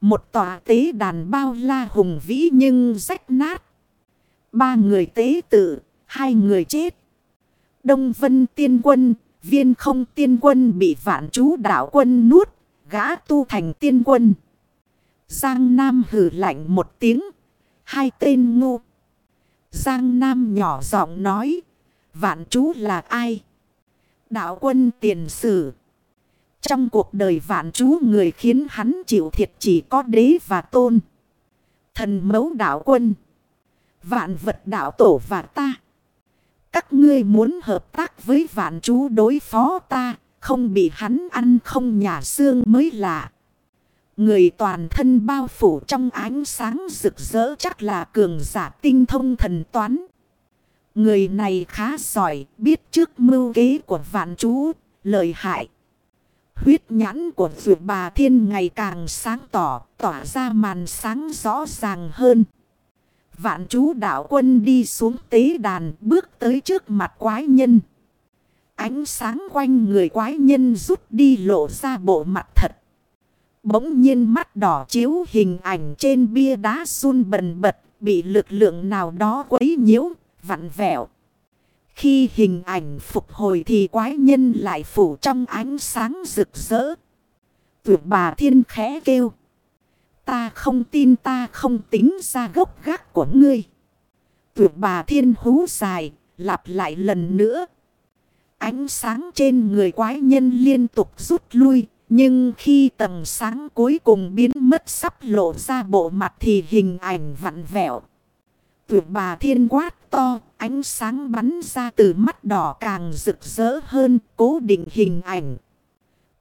[SPEAKER 1] Một tòa tế đàn bao la hùng vĩ nhưng rách nát. Ba người tế tự, hai người chết. Đông Vân Tiên Quân, viên không tiên quân bị vạn chú đạo quân nuốt, gã tu thành tiên quân. Giang Nam hử lạnh một tiếng, hai tên ngu. Giang Nam nhỏ giọng nói, vạn chú là ai? Đạo quân tiền sử. Trong cuộc đời vạn chú người khiến hắn chịu thiệt chỉ có đế và tôn. Thần mẫu đạo quân. Vạn vật đạo tổ và ta. Các ngươi muốn hợp tác với vạn chú đối phó ta, không bị hắn ăn không nhà xương mới lạ. Người toàn thân bao phủ trong ánh sáng rực rỡ chắc là cường giả tinh thông thần toán. Người này khá giỏi, biết trước mưu kế của vạn chú, lợi hại. Huyết nhãn của vượt bà thiên ngày càng sáng tỏ, tỏa ra màn sáng rõ ràng hơn. Vạn chú đạo quân đi xuống tế đàn bước tới trước mặt quái nhân. Ánh sáng quanh người quái nhân rút đi lộ ra bộ mặt thật. Bỗng nhiên mắt đỏ chiếu hình ảnh trên bia đá run bần bật bị lực lượng nào đó quấy nhiễu, vặn vẹo. Khi hình ảnh phục hồi thì quái nhân lại phủ trong ánh sáng rực rỡ. Tuyệt bà thiên khẽ kêu. Ta không tin ta không tính ra gốc gác của ngươi. Tuyệt bà thiên hú dài, lặp lại lần nữa. Ánh sáng trên người quái nhân liên tục rút lui. Nhưng khi tầng sáng cuối cùng biến mất sắp lộ ra bộ mặt thì hình ảnh vặn vẹo. Tuyệt bà thiên quát to, ánh sáng bắn ra từ mắt đỏ càng rực rỡ hơn, cố định hình ảnh.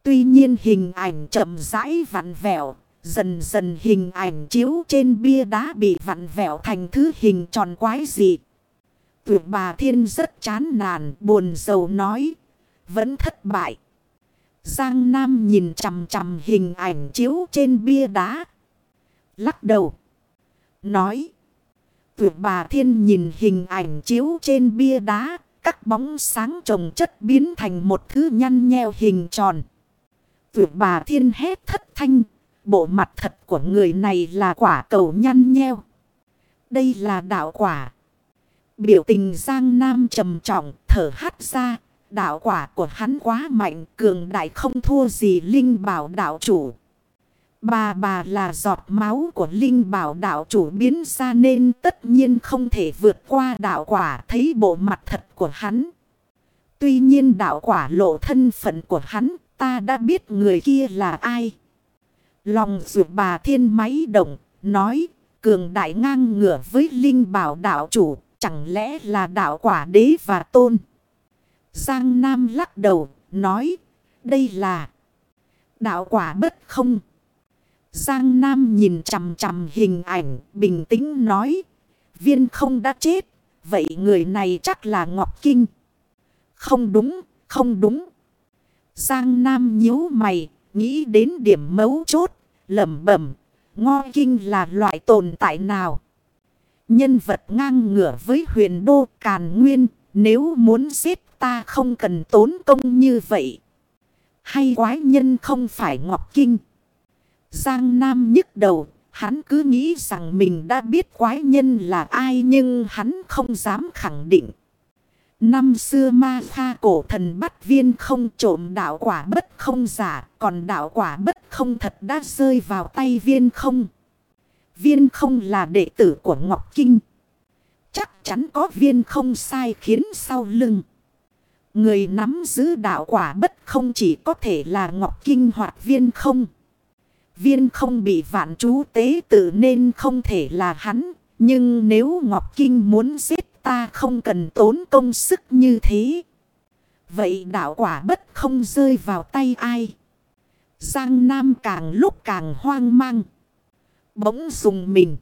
[SPEAKER 1] Tuy nhiên hình ảnh chậm rãi vặn vẹo, Dần dần hình ảnh chiếu trên bia đá bị vặn vẹo thành thứ hình tròn quái dị. Tuyệt bà thiên rất chán nản, buồn rầu nói. Vẫn thất bại. Giang Nam nhìn chằm chằm hình ảnh chiếu trên bia đá. Lắc đầu. Nói. Tuyệt bà thiên nhìn hình ảnh chiếu trên bia đá. Các bóng sáng trồng chất biến thành một thứ nhăn nheo hình tròn. Tuyệt bà thiên hét thất thanh, Bộ mặt thật của người này là quả cầu nhăn nheo. Đây là đạo quả. Biểu tình Giang Nam trầm trọng, thở hắt ra. Đạo quả của hắn quá mạnh, cường đại không thua gì Linh bảo đạo chủ. Bà bà là giọt máu của Linh bảo đạo chủ biến ra nên tất nhiên không thể vượt qua đạo quả thấy bộ mặt thật của hắn. Tuy nhiên đạo quả lộ thân phận của hắn ta đã biết người kia là ai. Lòng rượu bà thiên máy động, nói, cường đại ngang ngửa với linh bảo đạo chủ, chẳng lẽ là đạo quả đế và tôn. Giang Nam lắc đầu, nói, đây là đạo quả bất không. Giang Nam nhìn chằm chằm hình ảnh, bình tĩnh nói. Viên không đã chết, vậy người này chắc là Ngọc Kinh. Không đúng, không đúng. Giang Nam nhíu mày, nghĩ đến điểm mấu chốt, lẩm bẩm, Ngo Kinh là loại tồn tại nào? Nhân vật ngang ngửa với huyền đô Càn Nguyên, nếu muốn giết ta không cần tốn công như vậy. Hay quái nhân không phải Ngọc Kinh? Giang Nam nhức đầu, hắn cứ nghĩ rằng mình đã biết quái nhân là ai nhưng hắn không dám khẳng định. Năm xưa ma pha cổ thần bắt viên không trộm đạo quả bất không giả, còn đạo quả bất không thật đã rơi vào tay viên không. Viên không là đệ tử của Ngọc Kinh. Chắc chắn có viên không sai khiến sau lưng. Người nắm giữ đạo quả bất không chỉ có thể là Ngọc Kinh hoặc viên không. Viên không bị vạn chú tế tự nên không thể là hắn. Nhưng nếu Ngọc Kinh muốn giết ta không cần tốn công sức như thế. Vậy đạo quả bất không rơi vào tay ai? Giang Nam càng lúc càng hoang mang. Bỗng dùng mình.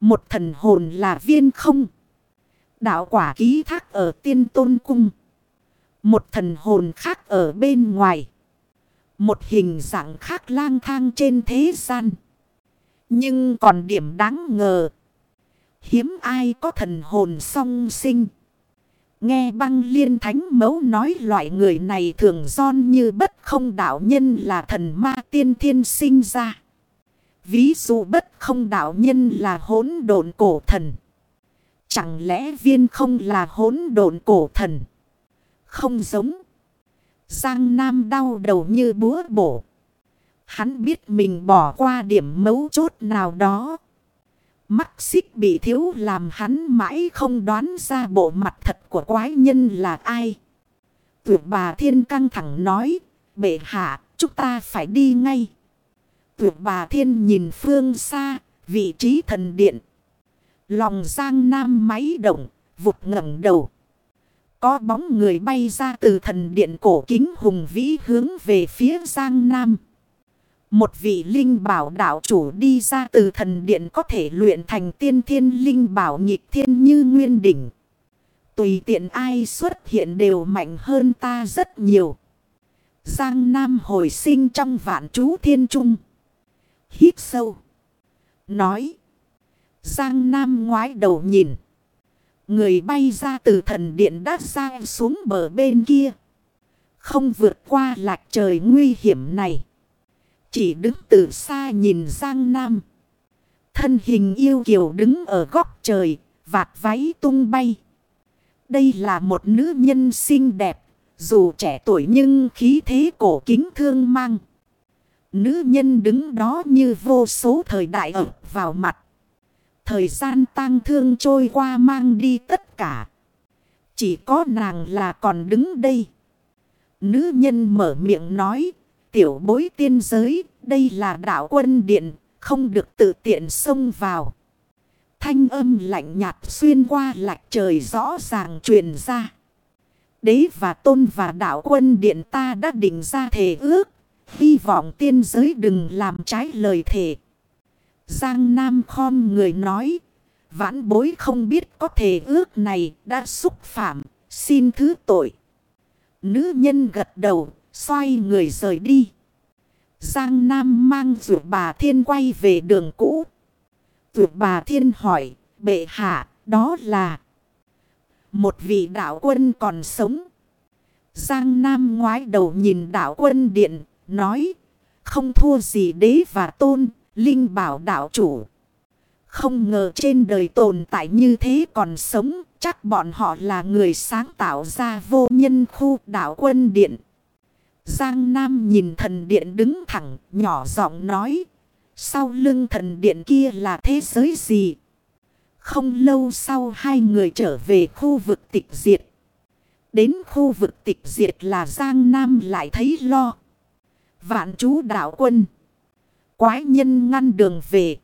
[SPEAKER 1] Một thần hồn là viên không. Đạo quả ký thác ở tiên tôn cung. Một thần hồn khác ở bên ngoài. Một hình dạng khác lang thang trên thế gian. Nhưng còn điểm đáng ngờ. Hiếm ai có thần hồn song sinh. Nghe băng liên thánh mấu nói loại người này thường son như bất không đạo nhân là thần ma tiên thiên sinh ra. Ví dụ bất không đạo nhân là hỗn độn cổ thần. Chẳng lẽ viên không là hỗn độn cổ thần? Không giống. Giang Nam đau đầu như búa bổ. Hắn biết mình bỏ qua điểm mấu chốt nào đó. Mắt xích bị thiếu làm hắn mãi không đoán ra bộ mặt thật của quái nhân là ai. Tuyệt bà thiên căng thẳng nói, bệ hạ, chúng ta phải đi ngay. Tuyệt bà thiên nhìn phương xa, vị trí thần điện. Lòng giang nam máy động, vụt ngẩng đầu. Có bóng người bay ra từ thần điện cổ kính hùng vĩ hướng về phía giang nam. Một vị linh bảo đạo chủ đi ra từ thần điện có thể luyện thành tiên thiên linh bảo nhịp thiên như nguyên đỉnh. Tùy tiện ai xuất hiện đều mạnh hơn ta rất nhiều. Giang Nam hồi sinh trong vạn chú thiên trung. Hít sâu. Nói. Giang Nam ngoái đầu nhìn. Người bay ra từ thần điện đã ra xuống bờ bên kia. Không vượt qua lạc trời nguy hiểm này. Chỉ đứng từ xa nhìn Giang Nam. Thân hình yêu kiều đứng ở góc trời, vạt váy tung bay. Đây là một nữ nhân xinh đẹp, dù trẻ tuổi nhưng khí thế cổ kính thương mang. Nữ nhân đứng đó như vô số thời đại ở vào mặt. Thời gian tang thương trôi qua mang đi tất cả. Chỉ có nàng là còn đứng đây. Nữ nhân mở miệng nói tiểu bối tiên giới, đây là đạo quân điện, không được tự tiện xông vào. Thanh âm lạnh nhạt xuyên qua lạch trời rõ ràng truyền ra. Đế và tôn và đạo quân điện ta đã định ra thể ước. Hy vọng tiên giới đừng làm trái lời thề. Giang Nam khom người nói. Vãn bối không biết có thể ước này đã xúc phạm. Xin thứ tội. Nữ nhân gật đầu Xoay người rời đi. Giang Nam mang rượu bà Thiên quay về đường cũ. Rượu bà Thiên hỏi, bệ hạ, đó là một vị đạo quân còn sống. Giang Nam ngoái đầu nhìn đạo quân điện, nói, không thua gì đế và tôn, linh bảo đạo chủ. Không ngờ trên đời tồn tại như thế còn sống, chắc bọn họ là người sáng tạo ra vô nhân khu đạo quân điện. Giang Nam nhìn thần điện đứng thẳng, nhỏ giọng nói. Sau lưng thần điện kia là thế giới gì? Không lâu sau hai người trở về khu vực tịch diệt. Đến khu vực tịch diệt là Giang Nam lại thấy lo. Vạn chú đạo quân. Quái nhân ngăn đường về.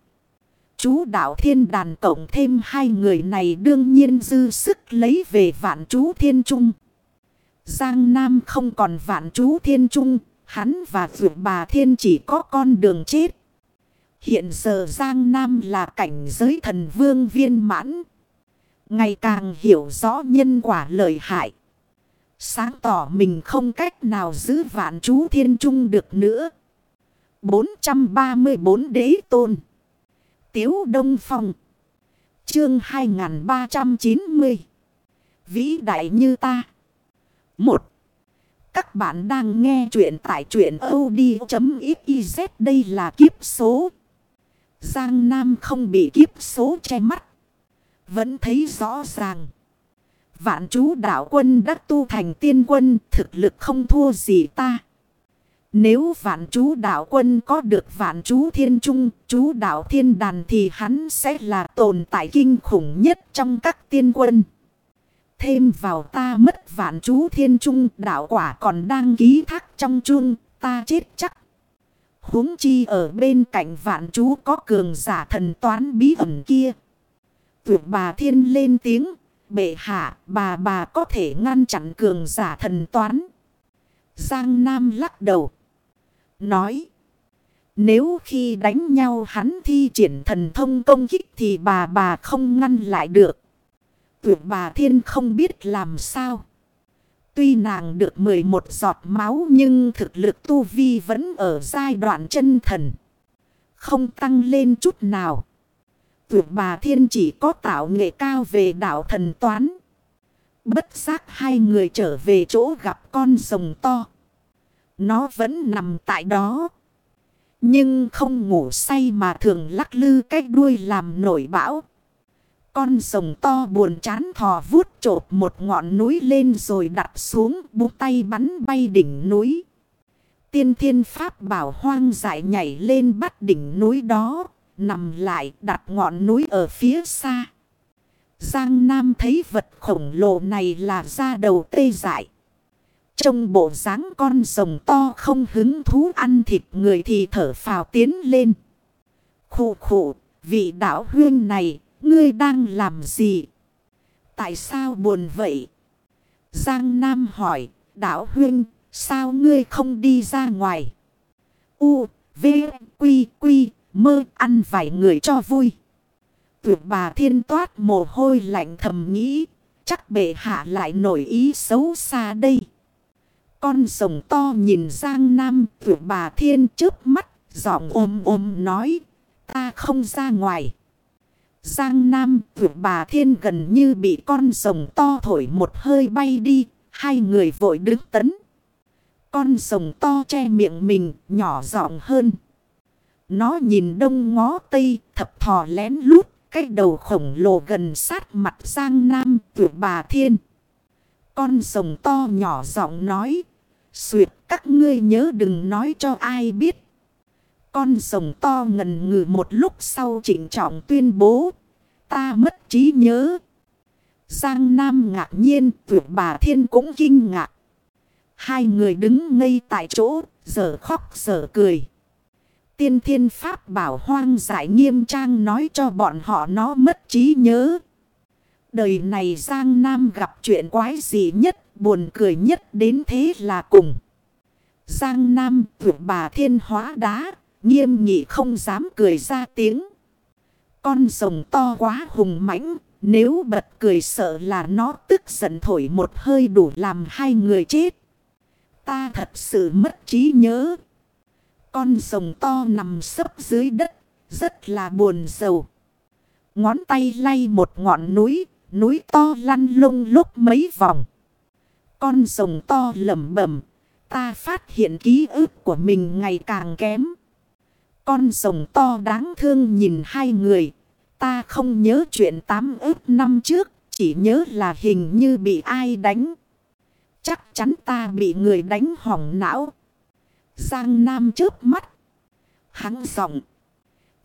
[SPEAKER 1] Chú đạo thiên đàn cộng thêm hai người này đương nhiên dư sức lấy về vạn chú thiên trung. Giang Nam không còn vạn chú thiên trung, hắn và vượt bà thiên chỉ có con đường chết. Hiện giờ Giang Nam là cảnh giới thần vương viên mãn. Ngày càng hiểu rõ nhân quả lợi hại. Sáng tỏ mình không cách nào giữ vạn chú thiên trung được nữa. 434 đế tôn. Tiếu Đông Phong. Chương 2390. Vĩ đại như ta. 1. Các bạn đang nghe chuyện tại chuyện od.xyz đây là kiếp số. Giang Nam không bị kiếp số che mắt. Vẫn thấy rõ ràng. Vạn chú đạo quân đã tu thành tiên quân, thực lực không thua gì ta. Nếu vạn chú đạo quân có được vạn chú thiên trung, chú đạo thiên đàn thì hắn sẽ là tồn tại kinh khủng nhất trong các tiên quân. Thêm vào ta mất vạn chú thiên trung đạo quả còn đang ký thác trong chuông, ta chết chắc. huống chi ở bên cạnh vạn chú có cường giả thần toán bí ẩn kia. Tuyệt bà thiên lên tiếng, bệ hạ, bà bà có thể ngăn chặn cường giả thần toán. Giang Nam lắc đầu. Nói. Nếu khi đánh nhau hắn thi triển thần thông công kích thì bà bà không ngăn lại được. Tuyệt bà thiên không biết làm sao. Tuy nàng được 11 giọt máu nhưng thực lực tu vi vẫn ở giai đoạn chân thần. Không tăng lên chút nào. Tuyệt bà thiên chỉ có tạo nghệ cao về đạo thần toán. Bất giác hai người trở về chỗ gặp con rồng to. Nó vẫn nằm tại đó. Nhưng không ngủ say mà thường lắc lư cái đuôi làm nổi bão. Con rồng to buồn chán thò vuốt chộp một ngọn núi lên rồi đặt xuống bú tay bắn bay đỉnh núi. Tiên thiên pháp bảo hoang dại nhảy lên bắt đỉnh núi đó, nằm lại đặt ngọn núi ở phía xa. Giang Nam thấy vật khổng lồ này là ra đầu tê dại. Trong bộ dáng con rồng to không hứng thú ăn thịt người thì thở phào tiến lên. Khủ khủ, vị đạo huyên này, ngươi đang làm gì? Tại sao buồn vậy? Giang Nam hỏi, đạo huyên, sao ngươi không đi ra ngoài? U, V, Quy, Quy, mơ ăn vài người cho vui. Tuyệt bà thiên toát mồ hôi lạnh thầm nghĩ, chắc bệ hạ lại nổi ý xấu xa đây. Con rồng to nhìn Giang Nam tuyệt bà thiên trước mắt, giọng ôm ôm nói, ta không ra ngoài. Giang Nam tuyệt bà thiên gần như bị con rồng to thổi một hơi bay đi, hai người vội đứng tấn. Con rồng to che miệng mình, nhỏ giọng hơn. Nó nhìn đông ngó tây, thập thò lén lút, cái đầu khổng lồ gần sát mặt Giang Nam tuyệt bà thiên. Con rồng to nhỏ giọng nói, Xuyệt các ngươi nhớ đừng nói cho ai biết. Con rồng to ngần ngừ một lúc sau chỉnh trọng tuyên bố. Ta mất trí nhớ. Giang Nam ngạc nhiên tuyệt bà thiên cũng kinh ngạc. Hai người đứng ngây tại chỗ, giờ khóc giờ cười. Tiên thiên pháp bảo hoang giải nghiêm trang nói cho bọn họ nó mất trí nhớ. Đời này Giang Nam gặp chuyện quái gì nhất buồn cười nhất đến thế là cùng. Giang Nam vượt bà thiên hóa đá, nghiêm nghị không dám cười ra tiếng. Con rồng to quá hùng mãnh, nếu bật cười sợ là nó tức giận thổi một hơi đủ làm hai người chết. Ta thật sự mất trí nhớ. Con rồng to nằm sấp dưới đất, rất là buồn sầu. Ngón tay lay một ngọn núi, núi to lăn lông lúc mấy vòng. Con rồng to lẩm bẩm Ta phát hiện ký ức của mình ngày càng kém. Con rồng to đáng thương nhìn hai người. Ta không nhớ chuyện tám ức năm trước. Chỉ nhớ là hình như bị ai đánh. Chắc chắn ta bị người đánh hỏng não. Giang Nam chớp mắt. Hắn giọng.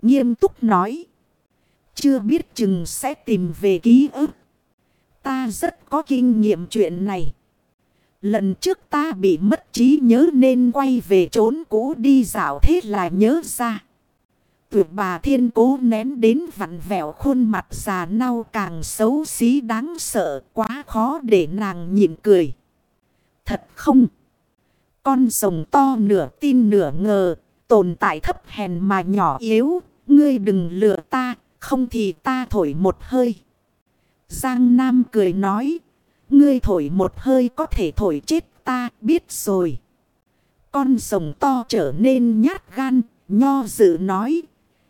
[SPEAKER 1] Nghiêm túc nói. Chưa biết chừng sẽ tìm về ký ức. Ta rất có kinh nghiệm chuyện này. Lần trước ta bị mất trí nhớ nên quay về trốn cũ đi dạo thế là nhớ ra. Tuyệt bà thiên cố nén đến vặn vẹo khuôn mặt già nau càng xấu xí đáng sợ quá khó để nàng nhịn cười. Thật không? Con rồng to nửa tin nửa ngờ, tồn tại thấp hèn mà nhỏ yếu, ngươi đừng lừa ta, không thì ta thổi một hơi. Giang Nam cười nói, ngươi thổi một hơi có thể thổi chết ta, biết rồi. Con rồng to trở nên nhát gan, nho dự nói,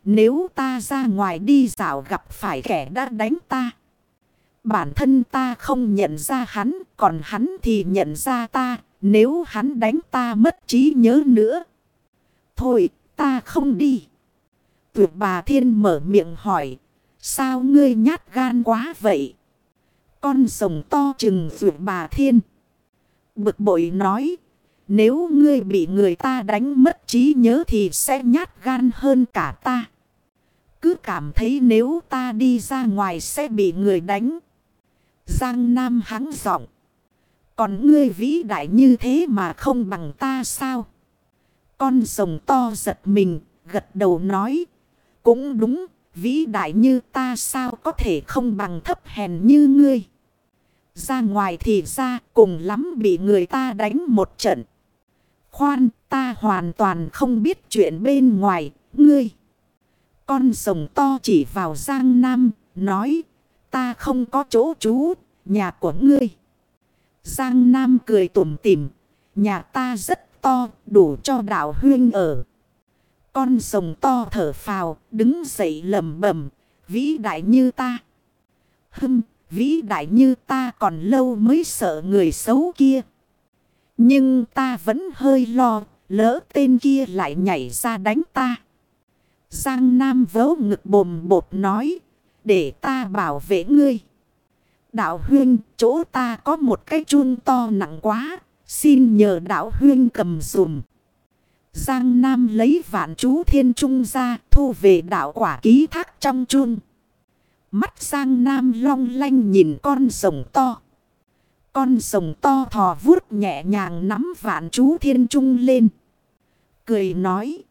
[SPEAKER 1] nếu ta ra ngoài đi dạo gặp phải kẻ đã đánh ta. Bản thân ta không nhận ra hắn, còn hắn thì nhận ra ta, nếu hắn đánh ta mất trí nhớ nữa. Thôi, ta không đi. Tuyệt bà thiên mở miệng hỏi. Sao ngươi nhát gan quá vậy? Con rồng to chừng tuyệt bà thiên. Bực bội nói. Nếu ngươi bị người ta đánh mất trí nhớ thì sẽ nhát gan hơn cả ta. Cứ cảm thấy nếu ta đi ra ngoài sẽ bị người đánh. Giang Nam hắng giọng. Còn ngươi vĩ đại như thế mà không bằng ta sao? Con rồng to giật mình, gật đầu nói. Cũng đúng, vĩ đại như ta sao có thể không bằng thấp hèn như ngươi. Ra ngoài thì ra cùng lắm bị người ta đánh một trận. Khoan, ta hoàn toàn không biết chuyện bên ngoài, ngươi. Con rồng to chỉ vào Giang Nam, nói, ta không có chỗ trú, nhà của ngươi. Giang Nam cười tủm tỉm, nhà ta rất to, đủ cho đạo huyên ở. Con rồng to thở phào, đứng dậy lầm bẩm vĩ đại như ta. Hưng, vĩ đại như ta còn lâu mới sợ người xấu kia. Nhưng ta vẫn hơi lo, lỡ tên kia lại nhảy ra đánh ta. Giang Nam vớ ngực bồm bột nói, để ta bảo vệ ngươi. Đạo huyên, chỗ ta có một cái chuông to nặng quá, xin nhờ đạo huyên cầm dùm. Giang Nam lấy vạn chú thiên trung ra, thu về đạo quả ký thác trong chun. Mắt Giang Nam long lanh nhìn con rồng to. Con rồng to thò vuốt nhẹ nhàng nắm vạn chú thiên trung lên. Cười nói.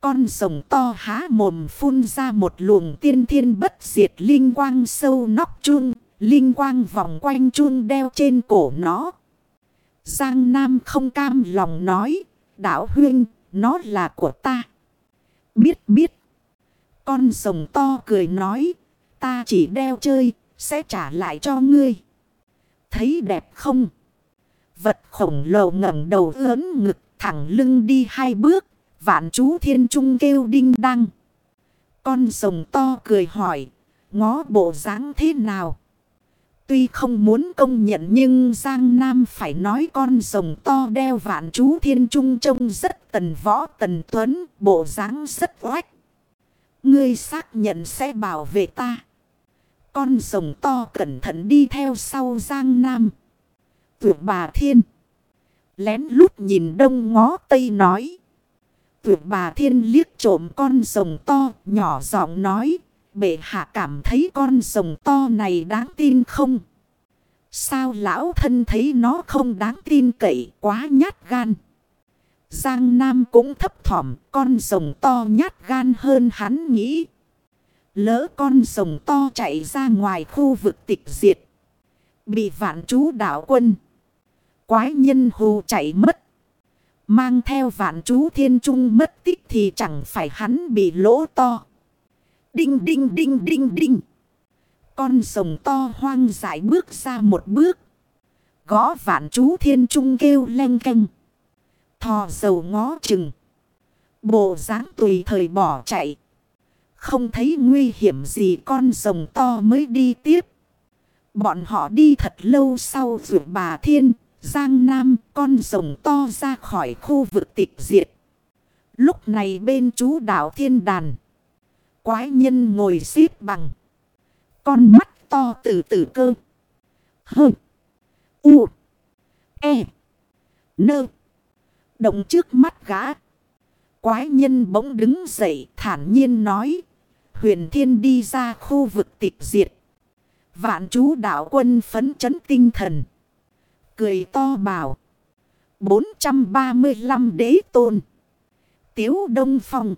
[SPEAKER 1] Con rồng to há mồm phun ra một luồng tiên thiên bất diệt linh quang sâu nóc chun. Linh quang vòng quanh chun đeo trên cổ nó. Giang Nam không cam lòng nói. Đạo huyên, nó là của ta. Biết biết. Con rồng to cười nói. Ta chỉ đeo chơi, sẽ trả lại cho ngươi. Thấy đẹp không? Vật khổng lồ ngẩng đầu lớn ngực thẳng lưng đi hai bước. Vạn chú thiên trung kêu đinh đăng. Con rồng to cười hỏi. Ngó bộ dáng thế nào? Tuy không muốn công nhận nhưng Giang Nam phải nói con rồng to đeo vạn chú thiên trung trông rất tần võ tần tuấn, bộ dáng rất oách. Ngươi xác nhận sẽ bảo vệ ta. Con rồng to cẩn thận đi theo sau Giang Nam. Tuyệt bà thiên. Lén lút nhìn đông ngó tây nói. Tuyệt bà thiên liếc trộm con rồng to nhỏ giọng nói. Bệ hạ cảm thấy con rồng to này đáng tin không? Sao lão thân thấy nó không đáng tin cậy quá nhát gan? Giang Nam cũng thấp thỏm, con rồng to nhát gan hơn hắn nghĩ. Lỡ con rồng to chạy ra ngoài khu vực tịch diệt. Bị vạn chú đảo quân. Quái nhân hù chạy mất. Mang theo vạn chú thiên trung mất tích thì chẳng phải hắn bị lỗ to. Đinh đinh đinh đinh đinh. Con rồng to hoang dại bước ra một bước. Gõ vạn chú thiên trung kêu len canh. Thò dầu ngó chừng. Bộ dáng tùy thời bỏ chạy. Không thấy nguy hiểm gì con rồng to mới đi tiếp. Bọn họ đi thật lâu sau rượu bà thiên, giang nam con rồng to ra khỏi khu vực tịch diệt. Lúc này bên chú đảo thiên đàn. Quái nhân ngồi xếp bằng. Con mắt to từ từ cơ. Hơ. U. E. Nơ. Động trước mắt gã. Quái nhân bỗng đứng dậy thản nhiên nói. Huyền thiên đi ra khu vực tịch diệt. Vạn chú đạo quân phấn chấn tinh thần. Cười to bảo. 435 đế tôn. Tiếu Đông Phong.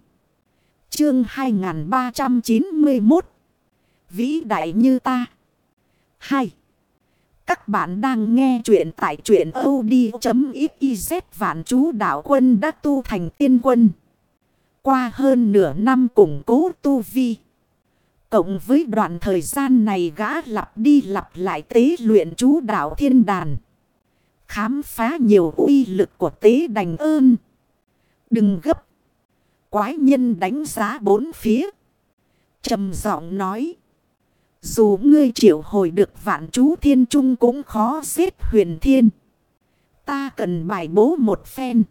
[SPEAKER 1] Chương 2391 vĩ đại như ta. 2. Các bạn đang nghe chuyện tại chuyện od.xyz vạn chú đạo quân đã tu thành tiên quân. Qua hơn nửa năm củng cố tu vi. Cộng với đoạn thời gian này gã lặp đi lặp lại tế luyện chú đạo thiên đàn. Khám phá nhiều uy lực của tế đành ơn. Đừng gấp. Quái nhân đánh giá bốn phía. trầm giọng nói. Dù ngươi triệu hồi được vạn chú thiên trung cũng khó giết huyền thiên. Ta cần bài bố một phen.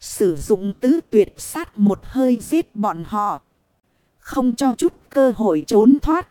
[SPEAKER 1] Sử dụng tứ tuyệt sát một hơi giết bọn họ. Không cho chút cơ hội trốn thoát.